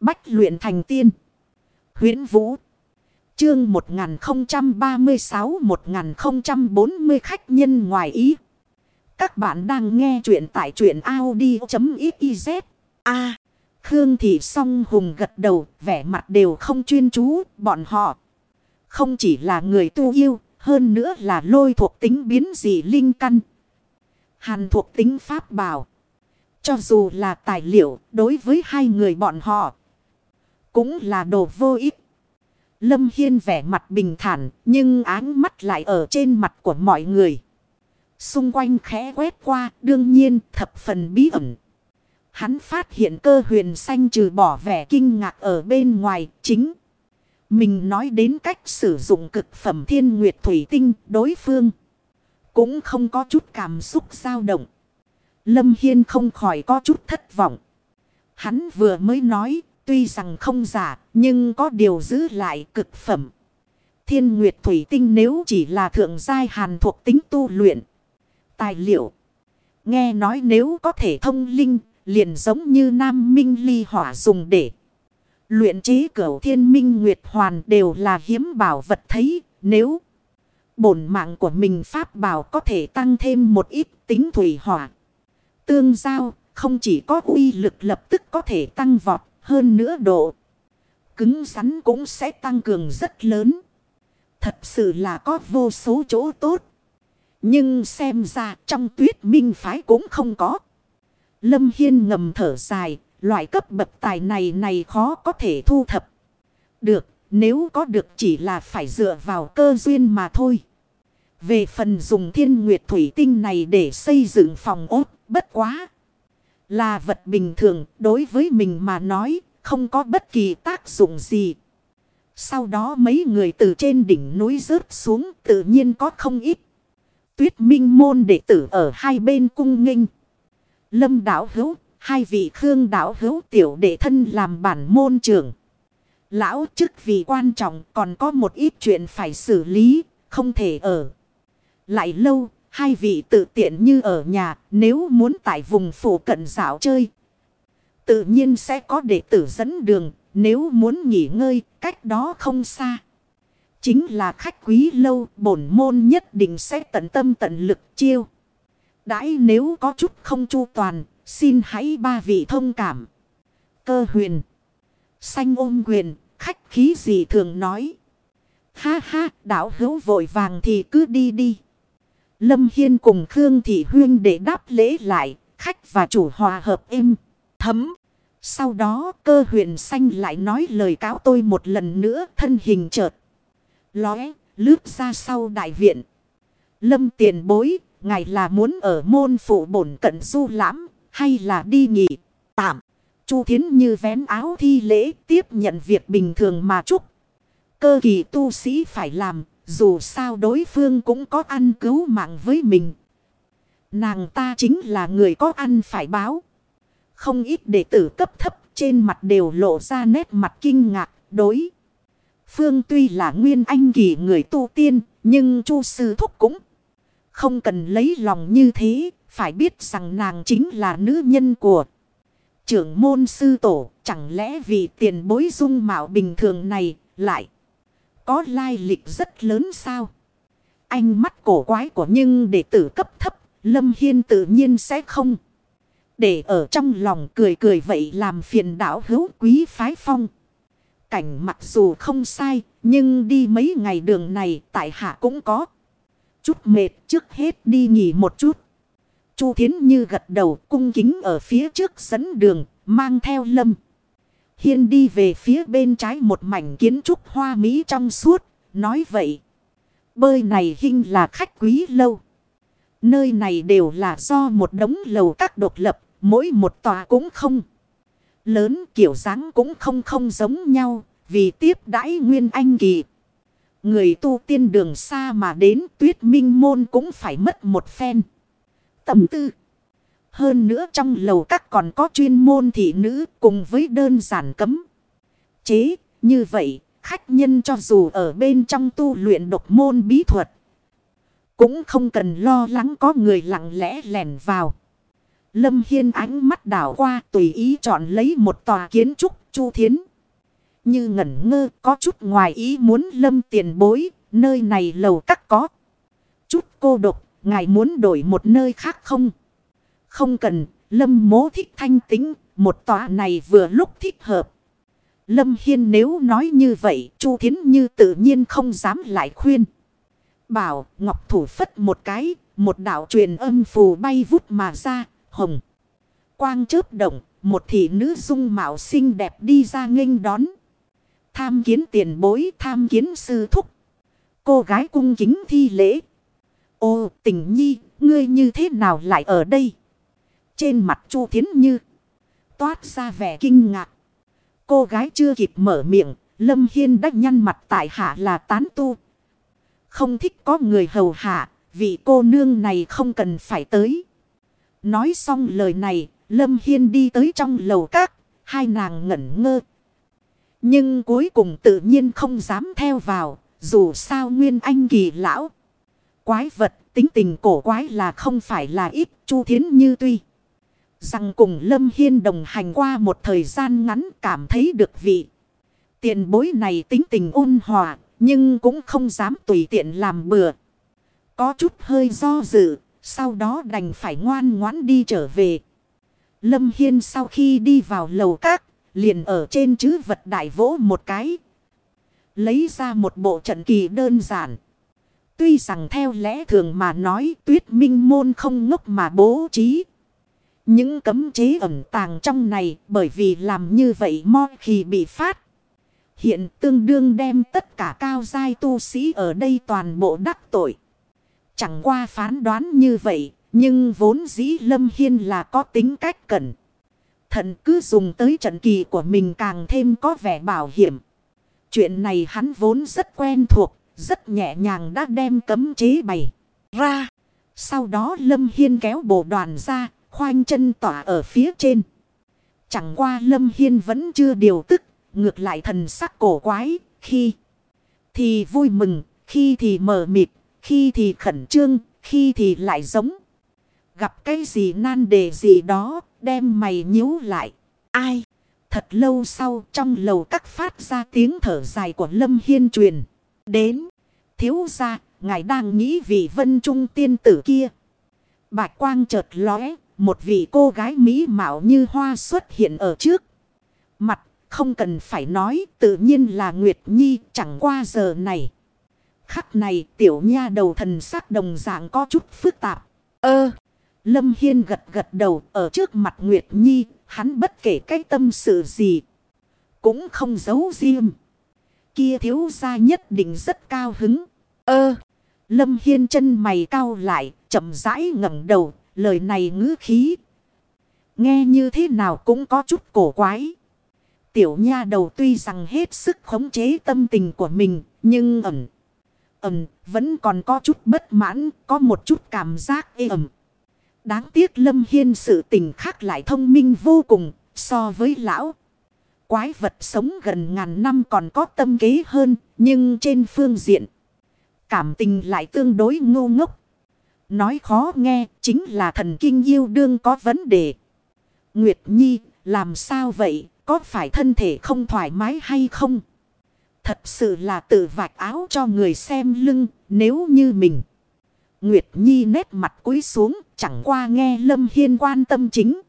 Bách luyện thành tiên. huyễn Vũ. Chương 1036-1040 khách nhân ngoài ý. Các bạn đang nghe truyện tại truyện Audi.xyz. A. Khương Thị song hùng gật đầu, vẻ mặt đều không chuyên chú, bọn họ. Không chỉ là người tu yêu, hơn nữa là lôi thuộc tính biến dị linh căn. Hàn thuộc tính pháp bảo. Cho dù là tài liệu, đối với hai người bọn họ, cũng là đồ vô ích. Lâm Hiên vẻ mặt bình thản, nhưng áng mắt lại ở trên mặt của mọi người. Xung quanh khẽ quét qua, đương nhiên thập phần bí ẩn. Hắn phát hiện cơ huyền xanh trừ bỏ vẻ kinh ngạc ở bên ngoài, chính. Mình nói đến cách sử dụng cực phẩm thiên nguyệt thủy tinh đối phương. Cũng không có chút cảm xúc dao động. Lâm Hiên không khỏi có chút thất vọng. Hắn vừa mới nói, tuy rằng không giả, nhưng có điều giữ lại cực phẩm. Thiên Nguyệt Thủy Tinh nếu chỉ là thượng giai hàn thuộc tính tu luyện. Tài liệu. Nghe nói nếu có thể thông linh, liền giống như Nam Minh Ly Hỏa dùng để. Luyện chế cửu thiên minh Nguyệt Hoàn đều là hiếm bảo vật thấy, nếu bổn mạng của mình pháp bảo có thể tăng thêm một ít tính thủy hỏa. Tương giao không chỉ có uy lực lập tức có thể tăng vọt hơn nữa độ. Cứng rắn cũng sẽ tăng cường rất lớn. Thật sự là có vô số chỗ tốt. Nhưng xem ra trong tuyết minh phái cũng không có. Lâm Hiên ngầm thở dài. Loại cấp bậc tài này này khó có thể thu thập. Được. Nếu có được chỉ là phải dựa vào cơ duyên mà thôi. Về phần dùng thiên nguyệt thủy tinh này để xây dựng phòng ốt, bất quá. Là vật bình thường, đối với mình mà nói, không có bất kỳ tác dụng gì. Sau đó mấy người từ trên đỉnh núi rớt xuống, tự nhiên có không ít. Tuyết minh môn đệ tử ở hai bên cung nghênh. Lâm đảo hữu, hai vị khương đảo hữu tiểu đệ thân làm bản môn trưởng. Lão chức vị quan trọng còn có một ít chuyện phải xử lý, không thể ở. Lại lâu, hai vị tự tiện như ở nhà, nếu muốn tại vùng phủ cận dạo chơi. Tự nhiên sẽ có đệ tử dẫn đường, nếu muốn nghỉ ngơi, cách đó không xa. Chính là khách quý lâu, bổn môn nhất định sẽ tận tâm tận lực chiêu. Đãi nếu có chút không chu toàn, xin hãy ba vị thông cảm. Cơ huyền. Xanh ôm quyền, khách khí gì thường nói. Ha ha, đảo hữu vội vàng thì cứ đi đi. Lâm Hiên cùng Khương Thị Huyên để đáp lễ lại, khách và chủ hòa hợp êm, thấm. Sau đó cơ huyền xanh lại nói lời cáo tôi một lần nữa thân hình chợt. Lóe, lướt ra sau đại viện. Lâm tiền bối, ngài là muốn ở môn phụ bổn cận du lãm, hay là đi nghỉ, tạm. Chu Thiến như vén áo thi lễ tiếp nhận việc bình thường mà chúc. Cơ kỳ tu sĩ phải làm, dù sao đối phương cũng có ăn cứu mạng với mình. Nàng ta chính là người có ăn phải báo. Không ít đệ tử cấp thấp trên mặt đều lộ ra nét mặt kinh ngạc đối. Phương tuy là nguyên anh kỳ người tu tiên, nhưng chu sư thúc cũng không cần lấy lòng như thế, phải biết rằng nàng chính là nữ nhân của trưởng môn sư tổ, chẳng lẽ vì tiền bối dung mạo bình thường này lại có lai lịch rất lớn sao? Anh mắt cổ quái của nhưng đệ tử cấp thấp, Lâm Hiên tự nhiên sẽ không. Để ở trong lòng cười cười vậy làm phiền đảo hữu quý phái phong. Cảnh mặc dù không sai, nhưng đi mấy ngày đường này tại hạ cũng có. Chút mệt trước hết đi nghỉ một chút. Chu Thiến Như gật đầu cung kính ở phía trước dẫn đường, mang theo lâm. Hiên đi về phía bên trái một mảnh kiến trúc hoa mỹ trong suốt, nói vậy. Bơi này hình là khách quý lâu. Nơi này đều là do một đống lầu các độc lập, mỗi một tòa cũng không. Lớn kiểu dáng cũng không không giống nhau, vì tiếp đãi nguyên anh kỳ. Người tu tiên đường xa mà đến tuyết minh môn cũng phải mất một phen. Tầm tư. Hơn nữa trong lầu các còn có chuyên môn thị nữ cùng với đơn giản cấm. Chế, như vậy, khách nhân cho dù ở bên trong tu luyện độc môn bí thuật. Cũng không cần lo lắng có người lặng lẽ lẻn vào. Lâm Hiên ánh mắt đảo qua tùy ý chọn lấy một tòa kiến trúc Chu Thiến. Như ngẩn ngơ có chút ngoài ý muốn lâm tiền bối. Nơi này lầu các có. Chút cô độc. Ngài muốn đổi một nơi khác không? Không cần. Lâm mố thích thanh tính. Một tòa này vừa lúc thích hợp. Lâm Hiên nếu nói như vậy. Chu Thiến Như tự nhiên không dám lại khuyên. Bảo Ngọc Thủ phất một cái. Một đạo truyền âm phù bay vút mà ra. Hồng. Quang chớp động. Một thị nữ dung mạo xinh đẹp đi ra nghênh đón. Tham kiến tiền bối tham kiến sư thúc. Cô gái cung kính thi lễ. Ô tình nhi, ngươi như thế nào lại ở đây? Trên mặt Chu Thiến Như. Toát ra vẻ kinh ngạc. Cô gái chưa kịp mở miệng. Lâm Hiên đã nhăn mặt tại hạ là tán tu. Không thích có người hầu hạ. Vị cô nương này không cần phải tới. Nói xong lời này. Lâm Hiên đi tới trong lầu các. Hai nàng ngẩn ngơ. Nhưng cuối cùng tự nhiên không dám theo vào. Dù sao Nguyên Anh kỳ lão. Quái vật, tính tình cổ quái là không phải là ít. Chu Thiến Như tuy. Rằng cùng Lâm Hiên đồng hành qua một thời gian ngắn cảm thấy được vị. Tiền bối này tính tình ôn hòa. Nhưng cũng không dám tùy tiện làm bừa. Có chút hơi do dự. Sau đó đành phải ngoan ngoãn đi trở về. Lâm Hiên sau khi đi vào lầu các, liền ở trên chữ vật đại vỗ một cái. Lấy ra một bộ trận kỳ đơn giản. Tuy rằng theo lẽ thường mà nói tuyết minh môn không ngốc mà bố trí. Những cấm chế ẩn tàng trong này bởi vì làm như vậy mo khi bị phát. Hiện tương đương đem tất cả cao giai tu sĩ ở đây toàn bộ đắc tội. Chẳng qua phán đoán như vậy nhưng vốn dĩ Lâm Hiên là có tính cách cẩn. Thận cứ dùng tới trận kỳ của mình càng thêm có vẻ bảo hiểm. Chuyện này hắn vốn rất quen thuộc, rất nhẹ nhàng đã đem cấm chế bày ra. Sau đó Lâm Hiên kéo bộ đoàn ra, khoanh chân tỏa ở phía trên. Chẳng qua Lâm Hiên vẫn chưa điều tức, ngược lại thần sắc cổ quái, khi thì vui mừng, khi thì mờ mịt, khi thì khẩn trương, khi thì lại giống. Gặp cái gì nan đề gì đó, đem mày nhíu lại. Ai? Thật lâu sau trong lầu các phát ra tiếng thở dài của Lâm Hiên truyền. Đến. Thiếu ra, ngài đang nghĩ vì vân trung tiên tử kia. Bạch quang chợt lóe, một vị cô gái mỹ mạo như hoa xuất hiện ở trước. Mặt, không cần phải nói, tự nhiên là Nguyệt Nhi chẳng qua giờ này. Khắc này tiểu nha đầu thần sắc đồng dạng có chút phức tạp. Ơ! Lâm Hiên gật gật đầu ở trước mặt Nguyệt Nhi, hắn bất kể cái tâm sự gì. Cũng không giấu riêng. Kia thiếu gia nhất định rất cao hứng. Ơ! Lâm Hiên chân mày cao lại, chậm rãi ngẩng đầu, lời này ngữ khí. Nghe như thế nào cũng có chút cổ quái. Tiểu nha đầu tuy rằng hết sức khống chế tâm tình của mình, nhưng ẩm. Ẩm, vẫn còn có chút bất mãn, có một chút cảm giác ê ẩm. Đáng tiếc Lâm Hiên sự tình khác lại thông minh vô cùng so với lão. Quái vật sống gần ngàn năm còn có tâm kế hơn nhưng trên phương diện cảm tình lại tương đối ngu ngốc. Nói khó nghe chính là thần kinh yêu đương có vấn đề. Nguyệt Nhi làm sao vậy có phải thân thể không thoải mái hay không? Thật sự là tự vạch áo cho người xem lưng nếu như mình. Nguyệt Nhi nét mặt cúi xuống, chẳng qua nghe Lâm Hiên quan tâm chính.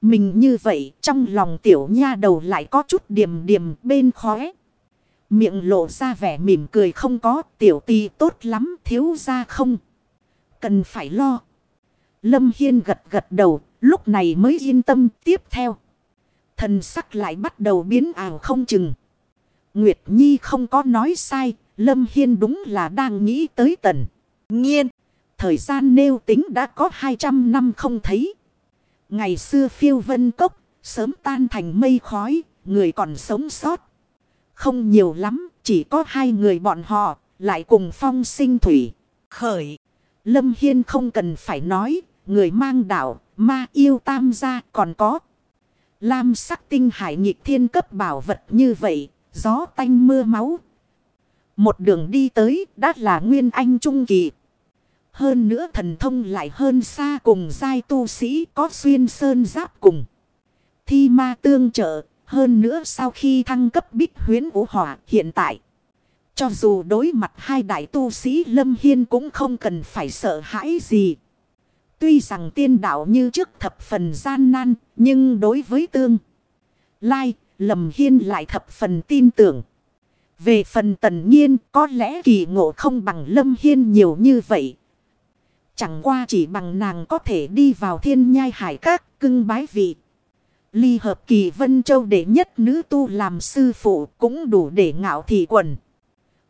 Mình như vậy, trong lòng tiểu nha đầu lại có chút điểm điểm bên khóe. Miệng lộ ra vẻ mỉm cười không có, tiểu tì tốt lắm, thiếu ra không. Cần phải lo. Lâm Hiên gật gật đầu, lúc này mới yên tâm tiếp theo. Thần sắc lại bắt đầu biến ảo không chừng. Nguyệt Nhi không có nói sai, Lâm Hiên đúng là đang nghĩ tới tần. Nhiên, thời gian nêu tính đã có 200 năm không thấy. Ngày xưa phiêu vân cốc, sớm tan thành mây khói, người còn sống sót. Không nhiều lắm, chỉ có hai người bọn họ, lại cùng phong sinh thủy. Khởi, Lâm Hiên không cần phải nói, người mang đạo, ma yêu tam gia còn có. Lam sắc tinh hải nhịp thiên cấp bảo vật như vậy, gió tanh mưa máu. Một đường đi tới, đã là nguyên anh trung kỳ. Hơn nữa thần thông lại hơn xa cùng giai tu sĩ có xuyên sơn giáp cùng. Thi ma tương trợ, Hơn nữa sau khi thăng cấp bích huyến vũ hỏa hiện tại. Cho dù đối mặt hai đại tu sĩ Lâm Hiên cũng không cần phải sợ hãi gì. Tuy rằng tiên đạo như trước thập phần gian nan, nhưng đối với tương lai, Lâm Hiên lại thập phần tin tưởng. Về phần tần nhiên, có lẽ kỳ ngộ không bằng Lâm Hiên nhiều như vậy. Chẳng qua chỉ bằng nàng có thể đi vào thiên nhai hải các cưng bái vị. Ly hợp kỳ Vân Châu để nhất nữ tu làm sư phụ cũng đủ để ngạo thị quần.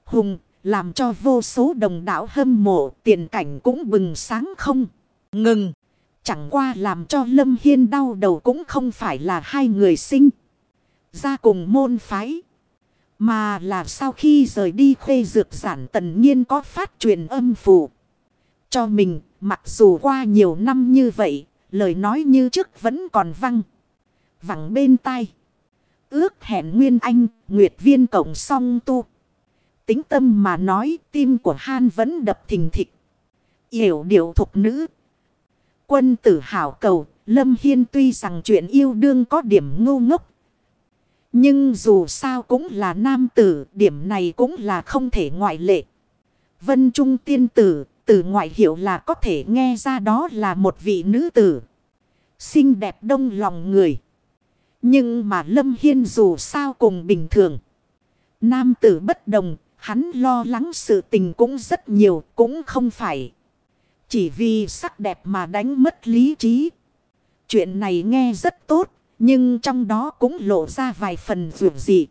Hùng làm cho vô số đồng đạo hâm mộ tiền cảnh cũng bừng sáng không. Ngừng. Chẳng qua làm cho Lâm Hiên đau đầu cũng không phải là hai người sinh. Ra cùng môn phái. Mà là sau khi rời đi khuê dược giản tần nhiên có phát truyền âm phụ. Cho mình, mặc dù qua nhiều năm như vậy, lời nói như trước vẫn còn văng. Vẳng bên tai. Ước hẹn Nguyên Anh, Nguyệt Viên Cộng song tu. Tính tâm mà nói tim của Han vẫn đập thình thịch. Yểu điệu thục nữ. Quân tử hảo cầu, Lâm Hiên tuy rằng chuyện yêu đương có điểm ngu ngốc. Nhưng dù sao cũng là nam tử, điểm này cũng là không thể ngoại lệ. Vân Trung tiên tử, từ ngoại hiệu là có thể nghe ra đó là một vị nữ tử. Xinh đẹp đông lòng người. Nhưng mà Lâm Hiên dù sao cùng bình thường. Nam tử bất đồng, hắn lo lắng sự tình cũng rất nhiều, cũng không phải. Chỉ vì sắc đẹp mà đánh mất lý trí. Chuyện này nghe rất tốt, nhưng trong đó cũng lộ ra vài phần vượt dị.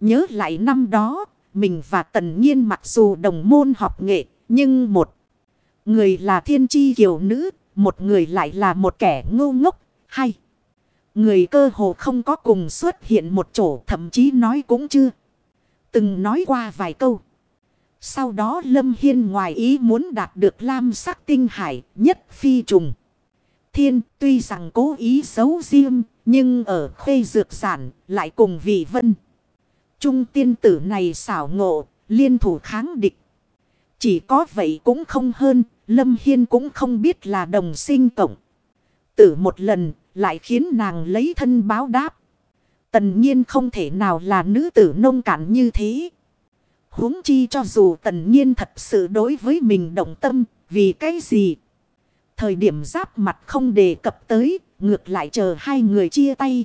Nhớ lại năm đó, mình và Tần Nhiên mặc dù đồng môn học nghệ, nhưng một người là thiên chi kiều nữ, một người lại là một kẻ ngu ngốc, hay. Người cơ hồ không có cùng xuất hiện một chỗ thậm chí nói cũng chưa. Từng nói qua vài câu. Sau đó Lâm Hiên ngoài ý muốn đạt được lam sắc tinh hải nhất phi trùng. Thiên, tuy rằng cố ý xấu riêng nhưng ở khuê dược sản lại cùng vị vân. Trung tiên tử này xảo ngộ, liên thủ kháng địch. Chỉ có vậy cũng không hơn, Lâm Hiên cũng không biết là đồng sinh cộng. Tử một lần, lại khiến nàng lấy thân báo đáp. Tần nhiên không thể nào là nữ tử nông cạn như thế. huống chi cho dù tần nhiên thật sự đối với mình động tâm, vì cái gì? Thời điểm giáp mặt không đề cập tới, ngược lại chờ hai người chia tay.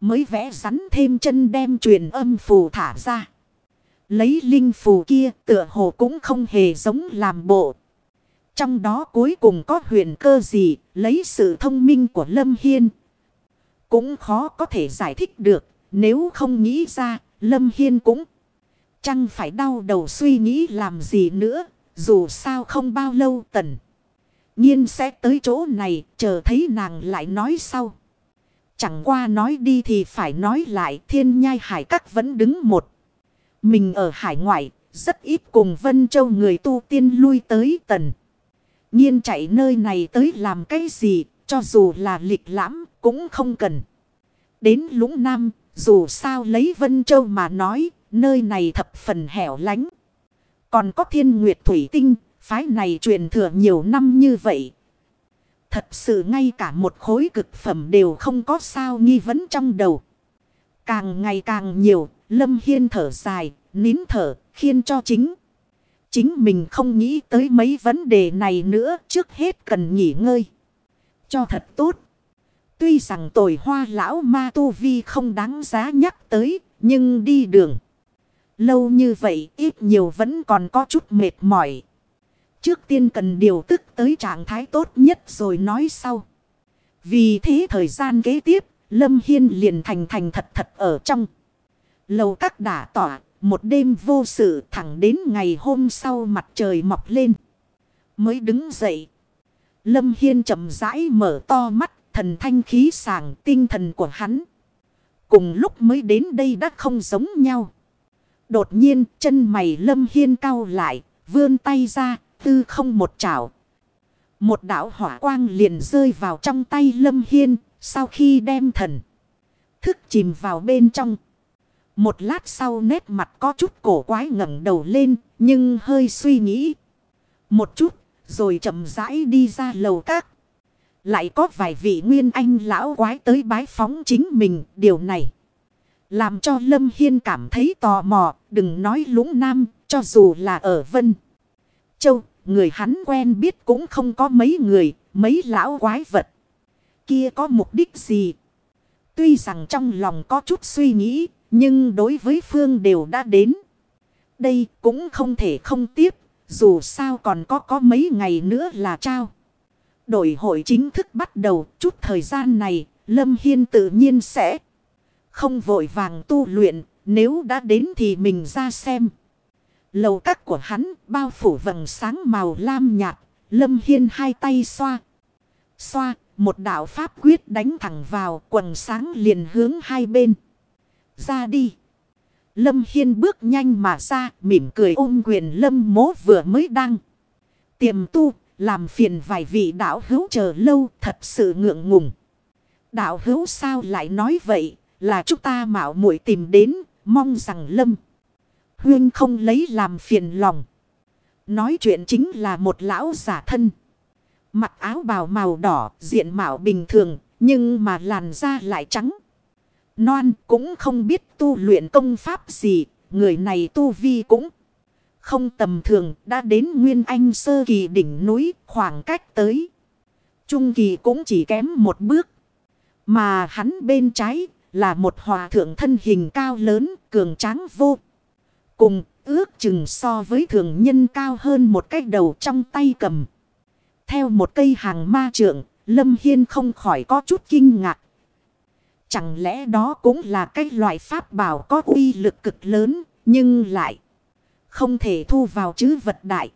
Mới vẽ rắn thêm chân đem truyền âm phù thả ra. Lấy linh phù kia tựa hồ cũng không hề giống làm bộ. Trong đó cuối cùng có huyền cơ gì, lấy sự thông minh của Lâm Hiên. Cũng khó có thể giải thích được, nếu không nghĩ ra, Lâm Hiên cũng chẳng phải đau đầu suy nghĩ làm gì nữa, dù sao không bao lâu tần. Nhiên sẽ tới chỗ này, chờ thấy nàng lại nói sau. Chẳng qua nói đi thì phải nói lại thiên nhai hải các vẫn đứng một. Mình ở hải ngoại, rất ít cùng Vân Châu người tu tiên lui tới tần. Nhiên chạy nơi này tới làm cái gì, cho dù là lịch lãm, cũng không cần. Đến lũng nam, dù sao lấy Vân Châu mà nói, nơi này thập phần hẻo lánh. Còn có thiên nguyệt thủy tinh, phái này truyền thừa nhiều năm như vậy. Thật sự ngay cả một khối cực phẩm đều không có sao nghi vấn trong đầu. Càng ngày càng nhiều, Lâm Hiên thở dài, nín thở, khiên cho chính. Chính mình không nghĩ tới mấy vấn đề này nữa trước hết cần nghỉ ngơi. Cho thật tốt. Tuy rằng tội hoa lão ma tu vi không đáng giá nhắc tới, nhưng đi đường. Lâu như vậy ít nhiều vẫn còn có chút mệt mỏi. Trước tiên cần điều tức tới trạng thái tốt nhất rồi nói sau. Vì thế thời gian kế tiếp, Lâm Hiên liền thành thành thật thật ở trong. Lầu các đả tỏa, một đêm vô sự thẳng đến ngày hôm sau mặt trời mọc lên. Mới đứng dậy. Lâm Hiên chậm rãi mở to mắt, thần thanh khí sàng tinh thần của hắn. Cùng lúc mới đến đây đã không giống nhau. Đột nhiên chân mày Lâm Hiên cau lại, vươn tay ra, tư không một chảo. Một đạo hỏa quang liền rơi vào trong tay Lâm Hiên, sau khi đem thần. Thức chìm vào bên trong. Một lát sau nét mặt có chút cổ quái ngẩng đầu lên, nhưng hơi suy nghĩ. Một chút, rồi chậm rãi đi ra lầu các. Lại có vài vị nguyên anh lão quái tới bái phóng chính mình điều này. Làm cho Lâm Hiên cảm thấy tò mò, đừng nói lũng nam, cho dù là ở Vân. Châu, người hắn quen biết cũng không có mấy người, mấy lão quái vật. Kia có mục đích gì? Tuy rằng trong lòng có chút suy nghĩ, nhưng đối với Phương đều đã đến. Đây cũng không thể không tiếp, dù sao còn có có mấy ngày nữa là trao. Đổi hội chính thức bắt đầu chút thời gian này, Lâm Hiên tự nhiên sẽ không vội vàng tu luyện, nếu đã đến thì mình ra xem. Lầu các của hắn bao phủ vầng sáng màu lam nhạt, Lâm Hiên hai tay xoa. Xoa, một đạo pháp quyết đánh thẳng vào quần sáng liền hướng hai bên. Ra đi. Lâm Hiên bước nhanh mà ra, mỉm cười ôm quyền Lâm mố vừa mới đăng. Tiềm tu, làm phiền vài vị đạo hữu chờ lâu, thật sự ngượng ngùng. Đạo hữu sao lại nói vậy, là chúng ta mạo muội tìm đến, mong rằng Lâm. Huyên không lấy làm phiền lòng. Nói chuyện chính là một lão giả thân. Mặc áo bào màu đỏ, diện mạo bình thường, nhưng mà làn da lại trắng. Non cũng không biết tu luyện công pháp gì, người này tu vi cũng không tầm thường, đã đến Nguyên Anh sơ kỳ đỉnh núi, khoảng cách tới. Trung kỳ cũng chỉ kém một bước. Mà hắn bên trái là một hòa thượng thân hình cao lớn, cường tráng vô. Cùng ước chừng so với thường nhân cao hơn một cái đầu trong tay cầm. Theo một cây hàng ma trượng, Lâm Hiên không khỏi có chút kinh ngạc. Chẳng lẽ đó cũng là cái loại pháp bảo có uy lực cực lớn, nhưng lại không thể thu vào chứ vật đại.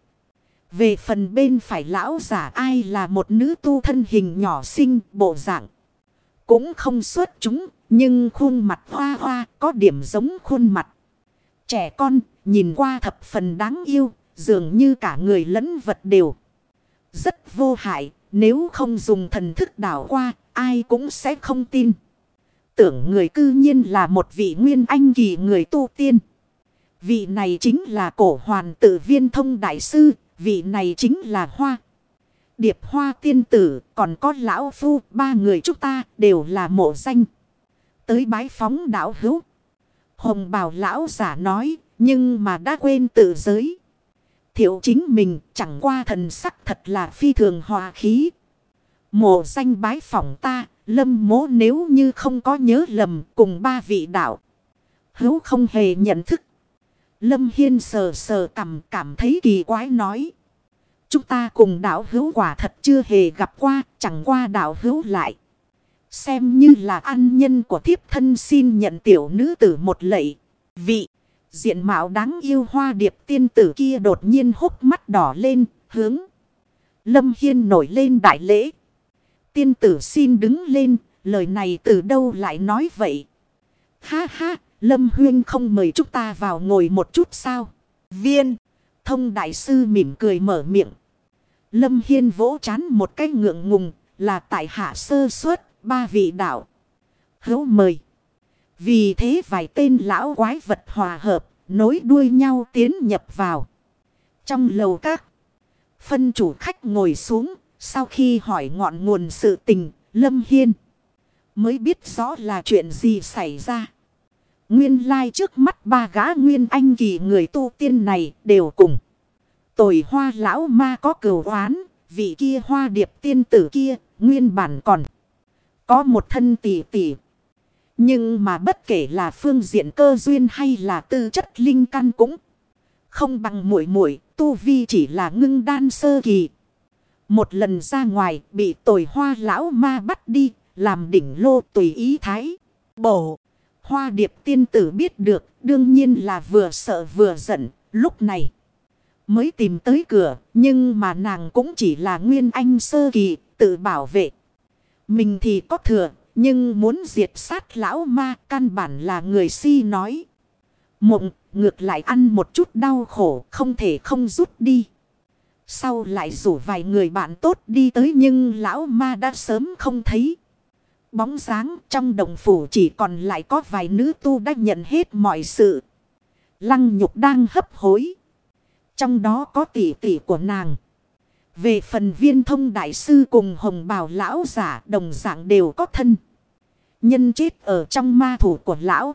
Về phần bên phải lão giả ai là một nữ tu thân hình nhỏ xinh bộ dạng. Cũng không xuất chúng, nhưng khuôn mặt hoa hoa có điểm giống khuôn mặt. Trẻ con, nhìn qua thập phần đáng yêu, dường như cả người lẫn vật đều. Rất vô hại, nếu không dùng thần thức đảo qua, ai cũng sẽ không tin. Tưởng người cư nhiên là một vị nguyên anh kỳ người tu tiên. Vị này chính là cổ hoàn tự viên thông đại sư, vị này chính là hoa. Điệp hoa tiên tử, còn có lão phu, ba người chúng ta đều là mộ danh. Tới bái phóng đảo hữu. Hồng bào lão giả nói, nhưng mà đã quên tự giới. Thiệu chính mình chẳng qua thần sắc thật là phi thường hòa khí. Mộ danh bái phỏng ta, lâm mố nếu như không có nhớ lầm cùng ba vị đạo. Hữu không hề nhận thức. Lâm Hiên sờ sờ cầm cảm thấy kỳ quái nói. Chúng ta cùng đạo hữu quả thật chưa hề gặp qua, chẳng qua đạo hữu lại. Xem như là an nhân của thiếp thân xin nhận tiểu nữ tử một lệ. Vị, diện mạo đáng yêu hoa điệp tiên tử kia đột nhiên hốc mắt đỏ lên, hướng. Lâm Hiên nổi lên đại lễ. Tiên tử xin đứng lên, lời này từ đâu lại nói vậy? Ha ha, Lâm Huyên không mời chúng ta vào ngồi một chút sao? Viên, thông đại sư mỉm cười mở miệng. Lâm Hiên vỗ chán một cái ngượng ngùng là tại hạ sơ suất ba vị đạo. Hữu mời. Vì thế vài tên lão quái vật hòa hợp, nối đuôi nhau tiến nhập vào. Trong lầu các, phân chủ khách ngồi xuống, sau khi hỏi ngọn nguồn sự tình, Lâm Hiên mới biết rõ là chuyện gì xảy ra. Nguyên lai trước mắt ba gã nguyên anh kỳ người tu tiên này đều cùng. Tội hoa lão ma có cửu oán, vị kia hoa điệp tiên tử kia, nguyên bản còn. Có một thân tỷ tỷ. Nhưng mà bất kể là phương diện cơ duyên hay là tư chất linh căn cũng không bằng muội muội tu vi chỉ là ngưng đan sơ kỳ. Một lần ra ngoài bị tồi hoa lão ma bắt đi, làm đỉnh lô tùy ý thái. Bổ, hoa điệp tiên tử biết được, đương nhiên là vừa sợ vừa giận, lúc này. Mới tìm tới cửa, nhưng mà nàng cũng chỉ là nguyên anh sơ kỳ, tự bảo vệ. Mình thì có thừa, nhưng muốn diệt sát lão ma căn bản là người si nói. Mộng ngược lại ăn một chút đau khổ không thể không rút đi. Sau lại rủ vài người bạn tốt đi tới nhưng lão ma đã sớm không thấy. Bóng dáng trong đồng phủ chỉ còn lại có vài nữ tu đã nhận hết mọi sự. Lăng nhục đang hấp hối. Trong đó có tỷ tỷ của nàng. Về phần viên thông đại sư cùng hồng bào lão giả đồng dạng đều có thân. Nhân chết ở trong ma thủ của lão.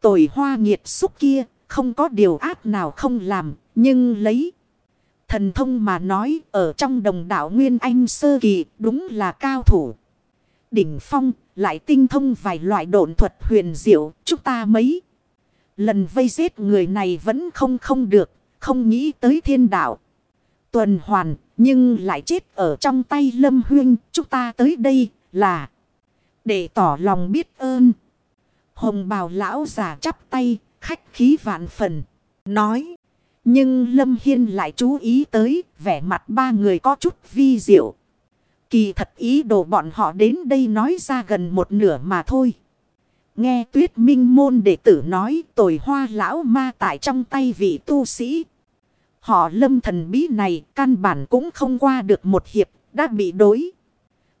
Tội hoa nghiệt xúc kia không có điều ác nào không làm. Nhưng lấy thần thông mà nói ở trong đồng đảo Nguyên Anh Sơ Kỳ đúng là cao thủ. Đỉnh phong lại tinh thông vài loại độn thuật huyền diệu chúng ta mấy. Lần vây giết người này vẫn không không được, không nghĩ tới thiên đạo. Tuần hoàn, nhưng lại chết ở trong tay Lâm Huyên, chúng ta tới đây là để tỏ lòng biết ơn. Hồng bào lão già chắp tay, khách khí vạn phần, nói. Nhưng Lâm Hiên lại chú ý tới vẻ mặt ba người có chút vi diệu. Kỳ thật ý đồ bọn họ đến đây nói ra gần một nửa mà thôi. Nghe tuyết minh môn đệ tử nói tồi hoa lão ma tại trong tay vị tu sĩ. Họ lâm thần bí này căn bản cũng không qua được một hiệp, đã bị đối.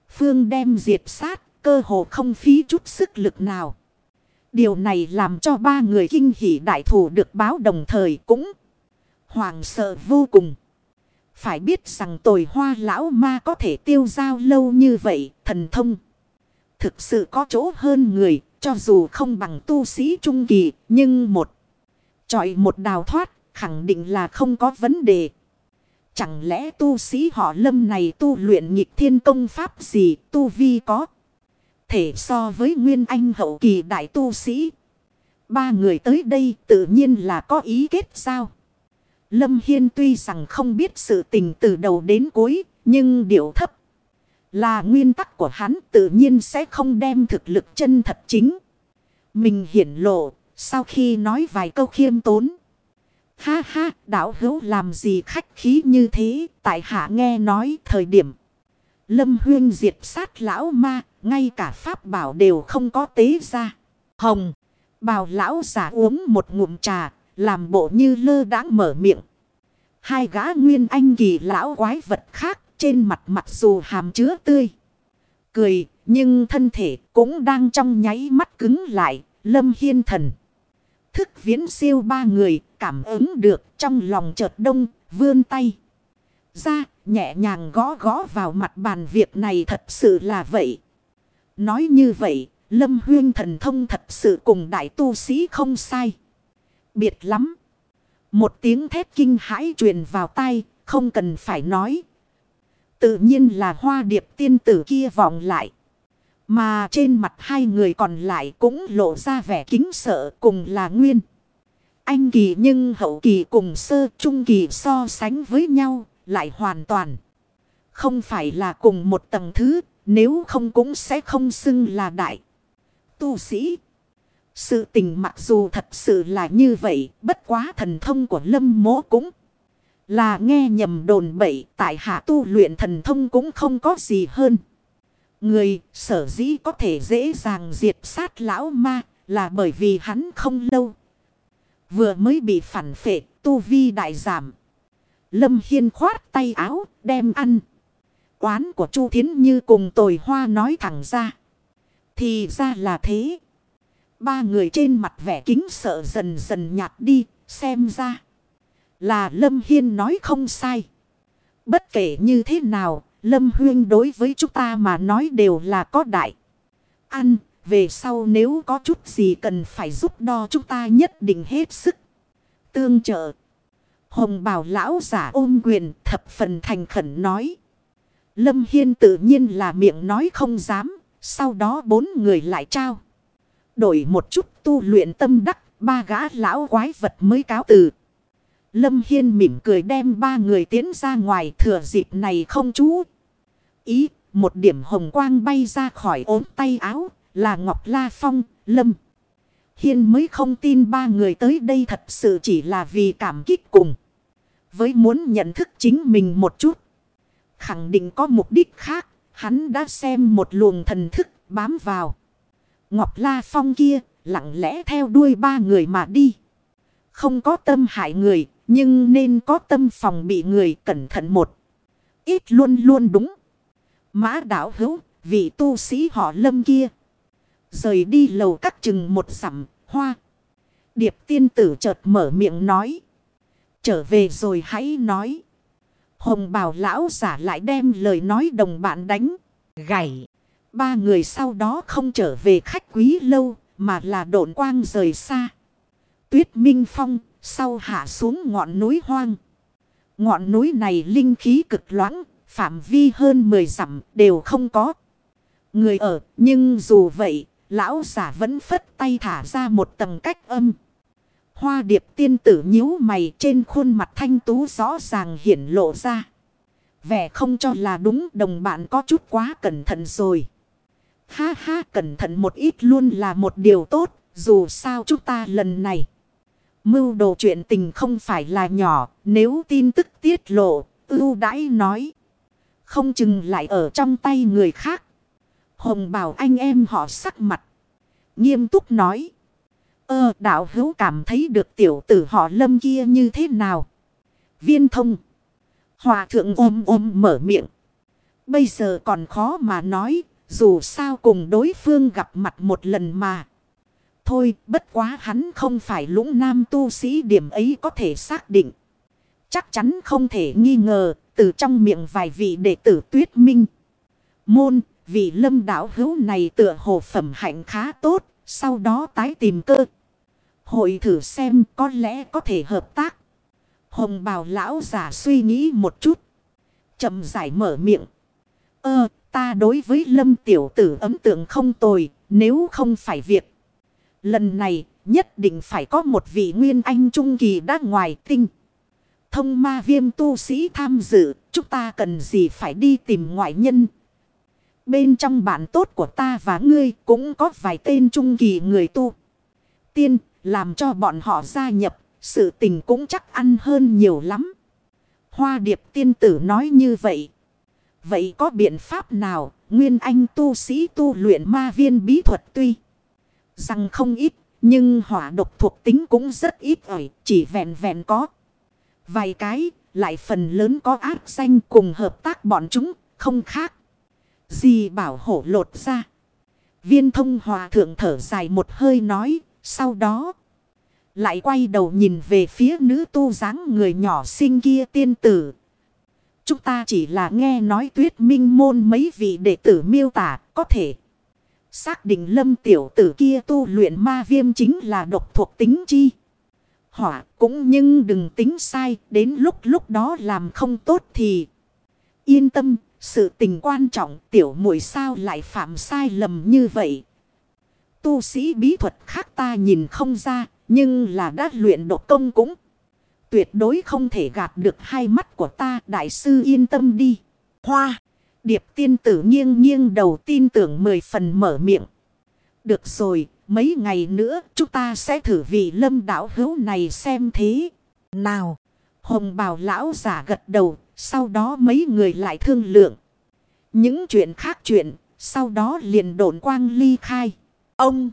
Phương đem diệt sát, cơ hồ không phí chút sức lực nào. Điều này làm cho ba người kinh hỉ đại thủ được báo đồng thời cũng hoàng sợ vô cùng. Phải biết rằng tồi hoa lão ma có thể tiêu giao lâu như vậy, thần thông. Thực sự có chỗ hơn người, cho dù không bằng tu sĩ trung kỳ, nhưng một trọi một đào thoát, khẳng định là không có vấn đề. Chẳng lẽ tu sĩ họ lâm này tu luyện nghịch thiên công pháp gì, tu vi có thể so với nguyên anh hậu kỳ đại tu sĩ. Ba người tới đây tự nhiên là có ý kết sao. Lâm Hiên tuy rằng không biết sự tình từ đầu đến cuối, nhưng điệu thấp là nguyên tắc của hắn tự nhiên sẽ không đem thực lực chân thật chính. Mình hiển lộ, sau khi nói vài câu khiêm tốn. Ha ha, đạo hữu làm gì khách khí như thế, tại hạ nghe nói thời điểm. Lâm huyên diệt sát lão ma, ngay cả pháp bảo đều không có tế ra. Hồng, bào lão giả uống một ngụm trà, làm bộ như lơ đãng mở miệng. Hai gã nguyên anh kỳ lão quái vật khác trên mặt mặc dù hàm chứa tươi. Cười, nhưng thân thể cũng đang trong nháy mắt cứng lại. Lâm hiên thần. Thức viễn siêu ba người cảm ứng được trong lòng chợt đông, vươn tay. Ra, nhẹ nhàng gõ gõ vào mặt bàn việc này thật sự là vậy. Nói như vậy, Lâm huyên thần thông thật sự cùng đại tu sĩ không sai. Biệt lắm. Một tiếng thét kinh hãi truyền vào tay không cần phải nói. Tự nhiên là hoa điệp tiên tử kia vọng lại. Mà trên mặt hai người còn lại cũng lộ ra vẻ kính sợ cùng là nguyên. Anh kỳ nhưng hậu kỳ cùng sơ trung kỳ so sánh với nhau lại hoàn toàn. Không phải là cùng một tầng thứ, nếu không cũng sẽ không xưng là đại. Tu sĩ. Sự tình mặc dù thật sự là như vậy, bất quá thần thông của lâm mố cũng là nghe nhầm đồn bậy, tại hạ tu luyện thần thông cũng không có gì hơn. Người sở dĩ có thể dễ dàng diệt sát lão ma là bởi vì hắn không lâu. Vừa mới bị phản phệ, tu vi đại giảm. Lâm Hiên khoát tay áo, đem ăn. Quán của Chu Thiến Như cùng tồi hoa nói thẳng ra. Thì ra là thế. Ba người trên mặt vẻ kính sợ dần dần nhạt đi, xem ra. Là Lâm Hiên nói không sai. Bất kể như thế nào, Lâm Huyên đối với chúng ta mà nói đều là có đại. Ăn, về sau nếu có chút gì cần phải giúp đo chúng ta nhất định hết sức. Tương trợ. Hồng bảo lão giả ôm quyền thập phần thành khẩn nói. Lâm Hiên tự nhiên là miệng nói không dám. Sau đó bốn người lại trao. Đổi một chút tu luyện tâm đắc, ba gã lão quái vật mới cáo từ. Lâm Hiên mỉm cười đem ba người tiến ra ngoài thừa dịp này không chú. Ý, một điểm hồng quang bay ra khỏi ốm tay áo, là Ngọc La Phong, Lâm. Hiên mới không tin ba người tới đây thật sự chỉ là vì cảm kích cùng. Với muốn nhận thức chính mình một chút. Khẳng định có mục đích khác, hắn đã xem một luồng thần thức bám vào. Ngọc La Phong kia lặng lẽ theo đuôi ba người mà đi. Không có tâm hại người, nhưng nên có tâm phòng bị người cẩn thận một. Ít luôn luôn đúng. Mã đảo hữu, vị tu sĩ họ lâm kia. Rời đi lầu cắt chừng một sẩm, hoa. Điệp tiên tử chợt mở miệng nói. Trở về rồi hãy nói. Hồng bào lão giả lại đem lời nói đồng bạn đánh, gảy. Ba người sau đó không trở về khách quý lâu, mà là độn quang rời xa. Tuyết Minh Phong, sau hạ xuống ngọn núi hoang. Ngọn núi này linh khí cực loãng, phạm vi hơn 10 dặm đều không có. Người ở, nhưng dù vậy, lão giả vẫn phất tay thả ra một tầng cách âm. Hoa điệp tiên tử nhíu mày trên khuôn mặt thanh tú rõ ràng hiển lộ ra. Vẻ không cho là đúng đồng bạn có chút quá cẩn thận rồi. Ha ha cẩn thận một ít luôn là một điều tốt, dù sao chúng ta lần này. Mưu đồ chuyện tình không phải là nhỏ, nếu tin tức tiết lộ, ưu đãi nói. Không chừng lại ở trong tay người khác. Hồng bảo anh em họ sắc mặt. Nghiêm túc nói. Ơ đạo hữu cảm thấy được tiểu tử họ lâm kia như thế nào? Viên thông. Hòa thượng ôm ôm mở miệng. Bây giờ còn khó mà nói. Dù sao cùng đối phương gặp mặt một lần mà. Thôi, bất quá hắn không phải lũng nam tu sĩ điểm ấy có thể xác định. Chắc chắn không thể nghi ngờ, từ trong miệng vài vị đệ tử tuyết minh. Môn, vị lâm đảo hữu này tựa hồ phẩm hạnh khá tốt. Sau đó tái tìm cơ. Hội thử xem có lẽ có thể hợp tác. Hồng bào lão giả suy nghĩ một chút. chậm giải mở miệng. Ơ ta đối với lâm tiểu tử ấm tượng không tồi. Nếu không phải việc. Lần này, nhất định phải có một vị nguyên anh trung kỳ đã ngoài tinh. Thông ma viêm tu sĩ tham dự. Chúng ta cần gì phải đi tìm ngoại nhân. Bên trong bản tốt của ta và ngươi cũng có vài tên trung kỳ người tu. Tiên, làm cho bọn họ gia nhập. Sự tình cũng chắc ăn hơn nhiều lắm. Hoa điệp tiên tử nói như vậy. Vậy có biện pháp nào? Nguyên anh tu sĩ tu luyện ma viên bí thuật tuy. Rằng không ít. Nhưng hỏa độc thuộc tính cũng rất ít ỏi. Chỉ vẹn vẹn có. Vài cái. Lại phần lớn có ác danh cùng hợp tác bọn chúng. Không khác. Gì bảo hổ lột ra. Viên thông hòa thượng thở dài một hơi nói. Sau đó. Lại quay đầu nhìn về phía nữ tu dáng người nhỏ xinh kia tiên tử. Chúng ta chỉ là nghe nói tuyết minh môn mấy vị đệ tử miêu tả, có thể. Xác định lâm tiểu tử kia tu luyện ma viêm chính là độc thuộc tính chi. Hỏa cũng nhưng đừng tính sai, đến lúc lúc đó làm không tốt thì. Yên tâm, sự tình quan trọng tiểu muội sao lại phạm sai lầm như vậy. Tu sĩ bí thuật khác ta nhìn không ra, nhưng là đã luyện độc công cũng. Tuyệt đối không thể gạt được hai mắt của ta đại sư yên tâm đi. Hoa. Điệp tiên tử nghiêng nghiêng đầu tin tưởng mười phần mở miệng. Được rồi, mấy ngày nữa chúng ta sẽ thử vị lâm đảo hữu này xem thế. Nào, hồng bào lão giả gật đầu, sau đó mấy người lại thương lượng. Những chuyện khác chuyện, sau đó liền đồn quang ly khai. Ông,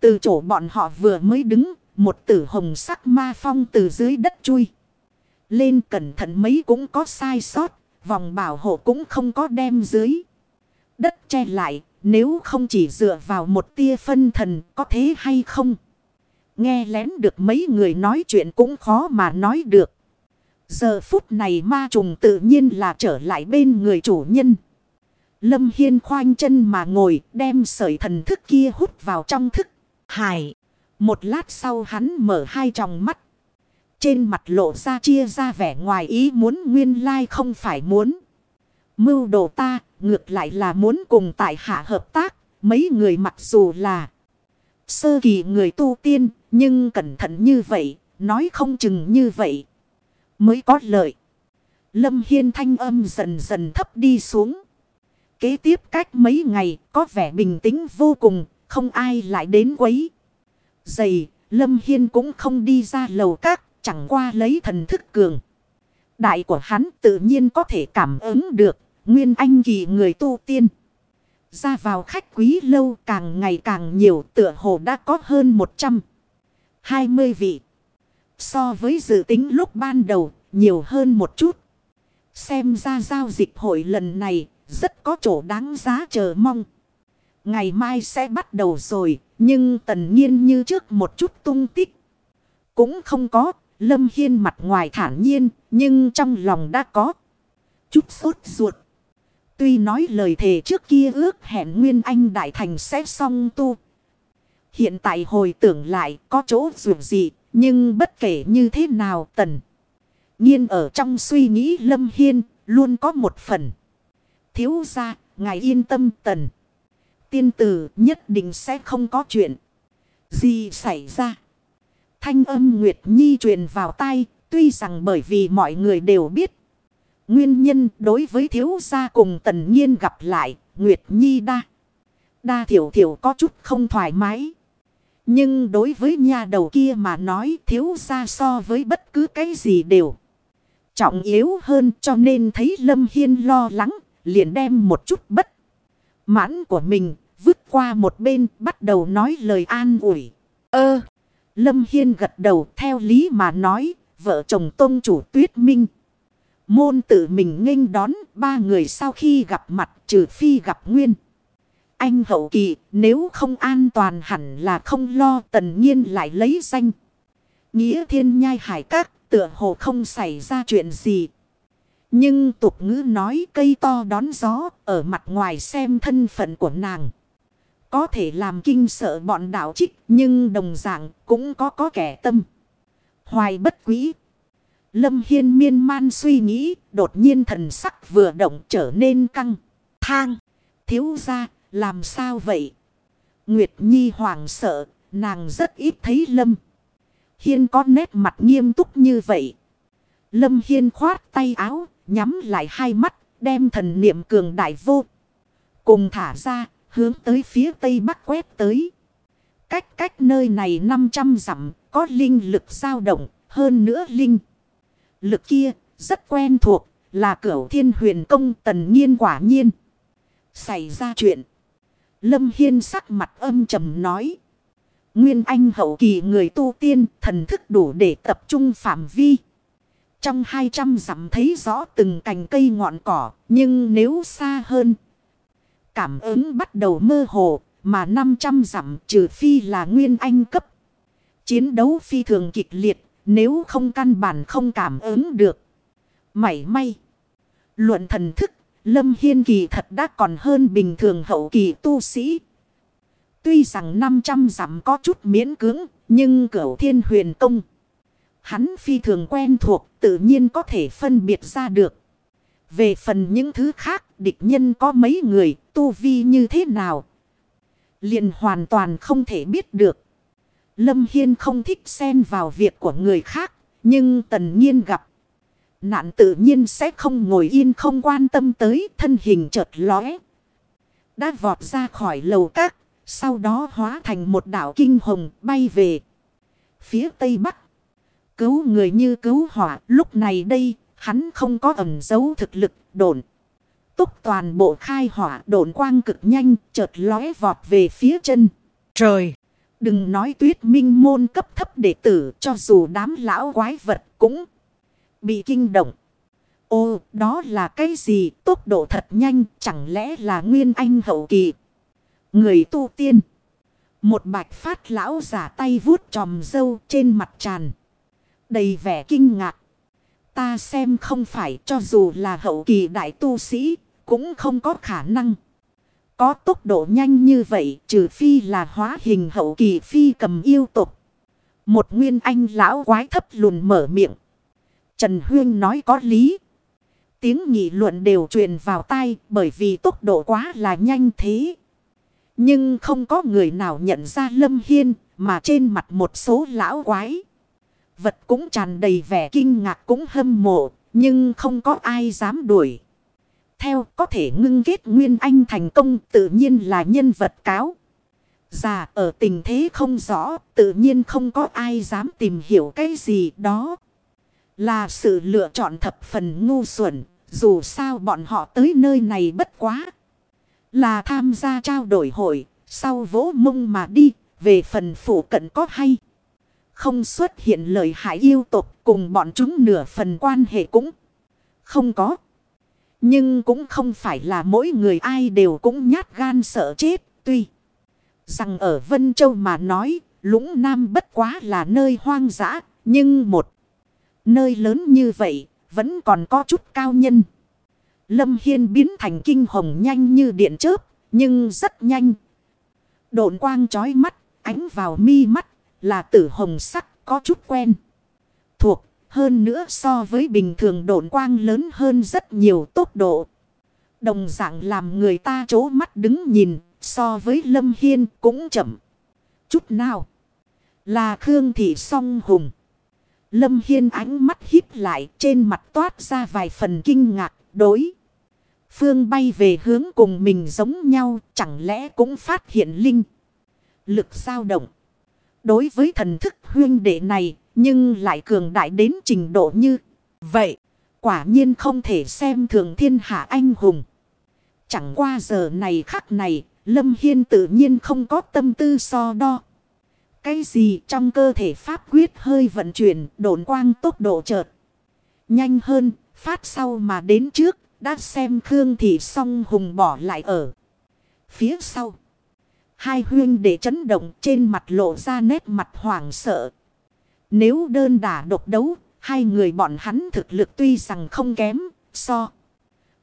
từ chỗ bọn họ vừa mới đứng, một tử hồng sắc ma phong từ dưới đất chui. Lên cẩn thận mấy cũng có sai sót, vòng bảo hộ cũng không có đem dưới. Đất che lại, nếu không chỉ dựa vào một tia phân thần có thế hay không? Nghe lén được mấy người nói chuyện cũng khó mà nói được. Giờ phút này ma trùng tự nhiên là trở lại bên người chủ nhân. Lâm Hiên khoanh chân mà ngồi đem sợi thần thức kia hút vào trong thức. Hải. Một lát sau hắn mở hai tròng mắt. Trên mặt lộ ra chia ra vẻ ngoài ý muốn nguyên lai không phải muốn. Mưu đồ ta ngược lại là muốn cùng tại hạ hợp tác. Mấy người mặc dù là sơ kỳ người tu tiên nhưng cẩn thận như vậy nói không chừng như vậy mới có lợi. Lâm Hiên thanh âm dần dần thấp đi xuống. Kế tiếp cách mấy ngày có vẻ bình tĩnh vô cùng, không ai lại đến quấy. Dày, Lâm Hiên cũng không đi ra lầu các, chẳng qua lấy thần thức cường. Đại của hắn tự nhiên có thể cảm ứng được, nguyên anh kỳ người tu tiên. Ra vào khách quý lâu càng ngày càng nhiều tựa hồ đã có hơn 120 vị. So với dự tính lúc ban đầu, nhiều hơn một chút. Xem ra giao dịch hội lần này rất có chỗ đáng giá chờ mong. Ngày mai sẽ bắt đầu rồi. Nhưng tần nhiên như trước một chút tung tích. Cũng không có. Lâm Hiên mặt ngoài thản nhiên. Nhưng trong lòng đã có. chút sốt ruột. Tuy nói lời thề trước kia ước hẹn Nguyên Anh Đại Thành sẽ xong tu. Hiện tại hồi tưởng lại có chỗ dù gì. Nhưng bất kể như thế nào tần. nhiên ở trong suy nghĩ Lâm Hiên luôn có một phần. Thiếu ra, ngài yên tâm tần. Tiên tử nhất định sẽ không có chuyện. Gì xảy ra? Thanh âm Nguyệt Nhi truyền vào tai, tuy rằng bởi vì mọi người đều biết. Nguyên nhân đối với thiếu gia cùng tần nhiên gặp lại, Nguyệt Nhi đa. Đa thiểu thiểu có chút không thoải mái. Nhưng đối với nhà đầu kia mà nói thiếu gia so với bất cứ cái gì đều. Trọng yếu hơn cho nên thấy Lâm Hiên lo lắng, liền đem một chút bất. Mãn của mình, vứt qua một bên, bắt đầu nói lời an ủi. Ơ! Lâm Hiên gật đầu theo lý mà nói, vợ chồng tôn chủ tuyết minh. Môn tự mình nghênh đón ba người sau khi gặp mặt trừ phi gặp nguyên. Anh hậu kỳ nếu không an toàn hẳn là không lo tần nhiên lại lấy danh. Nghĩa thiên nhai hải các tựa hồ không xảy ra chuyện gì. Nhưng tục ngữ nói cây to đón gió ở mặt ngoài xem thân phận của nàng. Có thể làm kinh sợ bọn đạo trích, nhưng đồng dạng cũng có có kẻ tâm. Hoài bất quý. Lâm Hiên miên man suy nghĩ, đột nhiên thần sắc vừa động trở nên căng. Thang. Thiếu ra làm sao vậy? Nguyệt Nhi hoàng sợ, nàng rất ít thấy Lâm. Hiên có nét mặt nghiêm túc như vậy. Lâm Hiên khoát tay áo, nhắm lại hai mắt, đem thần niệm cường đại vô. Cùng thả ra hướng tới phía tây bắc quét tới. Cách cách nơi này 500 dặm, có linh lực dao động, hơn nữa linh. Lực kia rất quen thuộc, là cửu thiên huyền công tần nhiên quả nhiên. Xảy ra chuyện. Lâm Hiên sắc mặt âm trầm nói. Nguyên anh hậu kỳ người tu tiên, thần thức đủ để tập trung phạm vi. Trong 200 dặm thấy rõ từng cành cây ngọn cỏ, nhưng nếu xa hơn Cảm ứng bắt đầu mơ hồ, mà 500 dặm trừ phi là nguyên anh cấp. Chiến đấu phi thường kịch liệt, nếu không căn bản không cảm ứng được. Mảy may. Luận thần thức, Lâm Hiên kỳ thật đã còn hơn bình thường hậu kỳ tu sĩ. Tuy rằng 500 dặm có chút miễn cưỡng, nhưng cửu thiên huyền công. Hắn phi thường quen thuộc, tự nhiên có thể phân biệt ra được. Về phần những thứ khác, địch nhân có mấy người, tu vi như thế nào? liền hoàn toàn không thể biết được. Lâm Hiên không thích xen vào việc của người khác, nhưng tần nhiên gặp. Nạn tự nhiên sẽ không ngồi yên không quan tâm tới thân hình chợt lóe. Đã vọt ra khỏi lầu các, sau đó hóa thành một đảo kinh hồng bay về. Phía tây bắc, cứu người như cứu hỏa, lúc này đây Hắn không có ẩn dấu thực lực đồn. Túc toàn bộ khai hỏa đồn quang cực nhanh chợt lóe vọt về phía chân. Trời! Đừng nói tuyết minh môn cấp thấp đệ tử cho dù đám lão quái vật cũng bị kinh động. Ô, đó là cái gì? Tốc độ thật nhanh, chẳng lẽ là nguyên anh hậu kỳ? Người tu tiên. Một bạch phát lão giả tay vuốt tròm dâu trên mặt tràn. Đầy vẻ kinh ngạc. Ta xem không phải cho dù là hậu kỳ đại tu sĩ, cũng không có khả năng. Có tốc độ nhanh như vậy, trừ phi là hóa hình hậu kỳ phi cầm yêu tục. Một nguyên anh lão quái thấp lùn mở miệng. Trần Huyên nói có lý. Tiếng nghị luận đều truyền vào tai bởi vì tốc độ quá là nhanh thế. Nhưng không có người nào nhận ra Lâm Hiên mà trên mặt một số lão quái vật cũng tràn đầy vẻ kinh ngạc cũng hâm mộ, nhưng không có ai dám đuổi. Theo có thể ngưng kết Nguyên Anh thành công tự nhiên là nhân vật cáo. Già ở tình thế không rõ, tự nhiên không có ai dám tìm hiểu cái gì đó. Là sự lựa chọn thập phần ngu xuẩn, dù sao bọn họ tới nơi này bất quá. Là tham gia trao đổi hội, sau vỗ mông mà đi, về phần phủ cận có hay. Không xuất hiện lời hại yêu tục cùng bọn chúng nửa phần quan hệ cũng không có. Nhưng cũng không phải là mỗi người ai đều cũng nhát gan sợ chết. Tuy rằng ở Vân Châu mà nói lũng nam bất quá là nơi hoang dã. Nhưng một nơi lớn như vậy vẫn còn có chút cao nhân. Lâm Hiên biến thành kinh hồng nhanh như điện chớp, nhưng rất nhanh. Độn quang trói mắt, ánh vào mi mắt, là tử hồng sắc, có chút quen. Hơn nữa so với bình thường độn quang lớn hơn rất nhiều tốc độ. Đồng dạng làm người ta chố mắt đứng nhìn, so với Lâm Hiên cũng chậm. Chút nào, là Khương Thị song hùng. Lâm Hiên ánh mắt híp lại trên mặt toát ra vài phần kinh ngạc đối. Phương bay về hướng cùng mình giống nhau chẳng lẽ cũng phát hiện linh. Lực dao động. Đối với thần thức huyên đệ này nhưng lại cường đại đến trình độ như vậy. Quả nhiên không thể xem thường thiên hạ anh hùng. Chẳng qua giờ này khắc này Lâm Hiên tự nhiên không có tâm tư so đo. Cái gì trong cơ thể pháp quyết hơi vận chuyển đồn quang tốc độ chợt. Nhanh hơn, phát sau mà đến trước, đã xem Khương Thị song hùng bỏ lại ở. Phía sau, hai huyên để chấn động trên mặt lộ ra nét mặt hoảng sợ. Nếu đơn đả độc đấu, hai người bọn hắn thực lực tuy rằng không kém, so.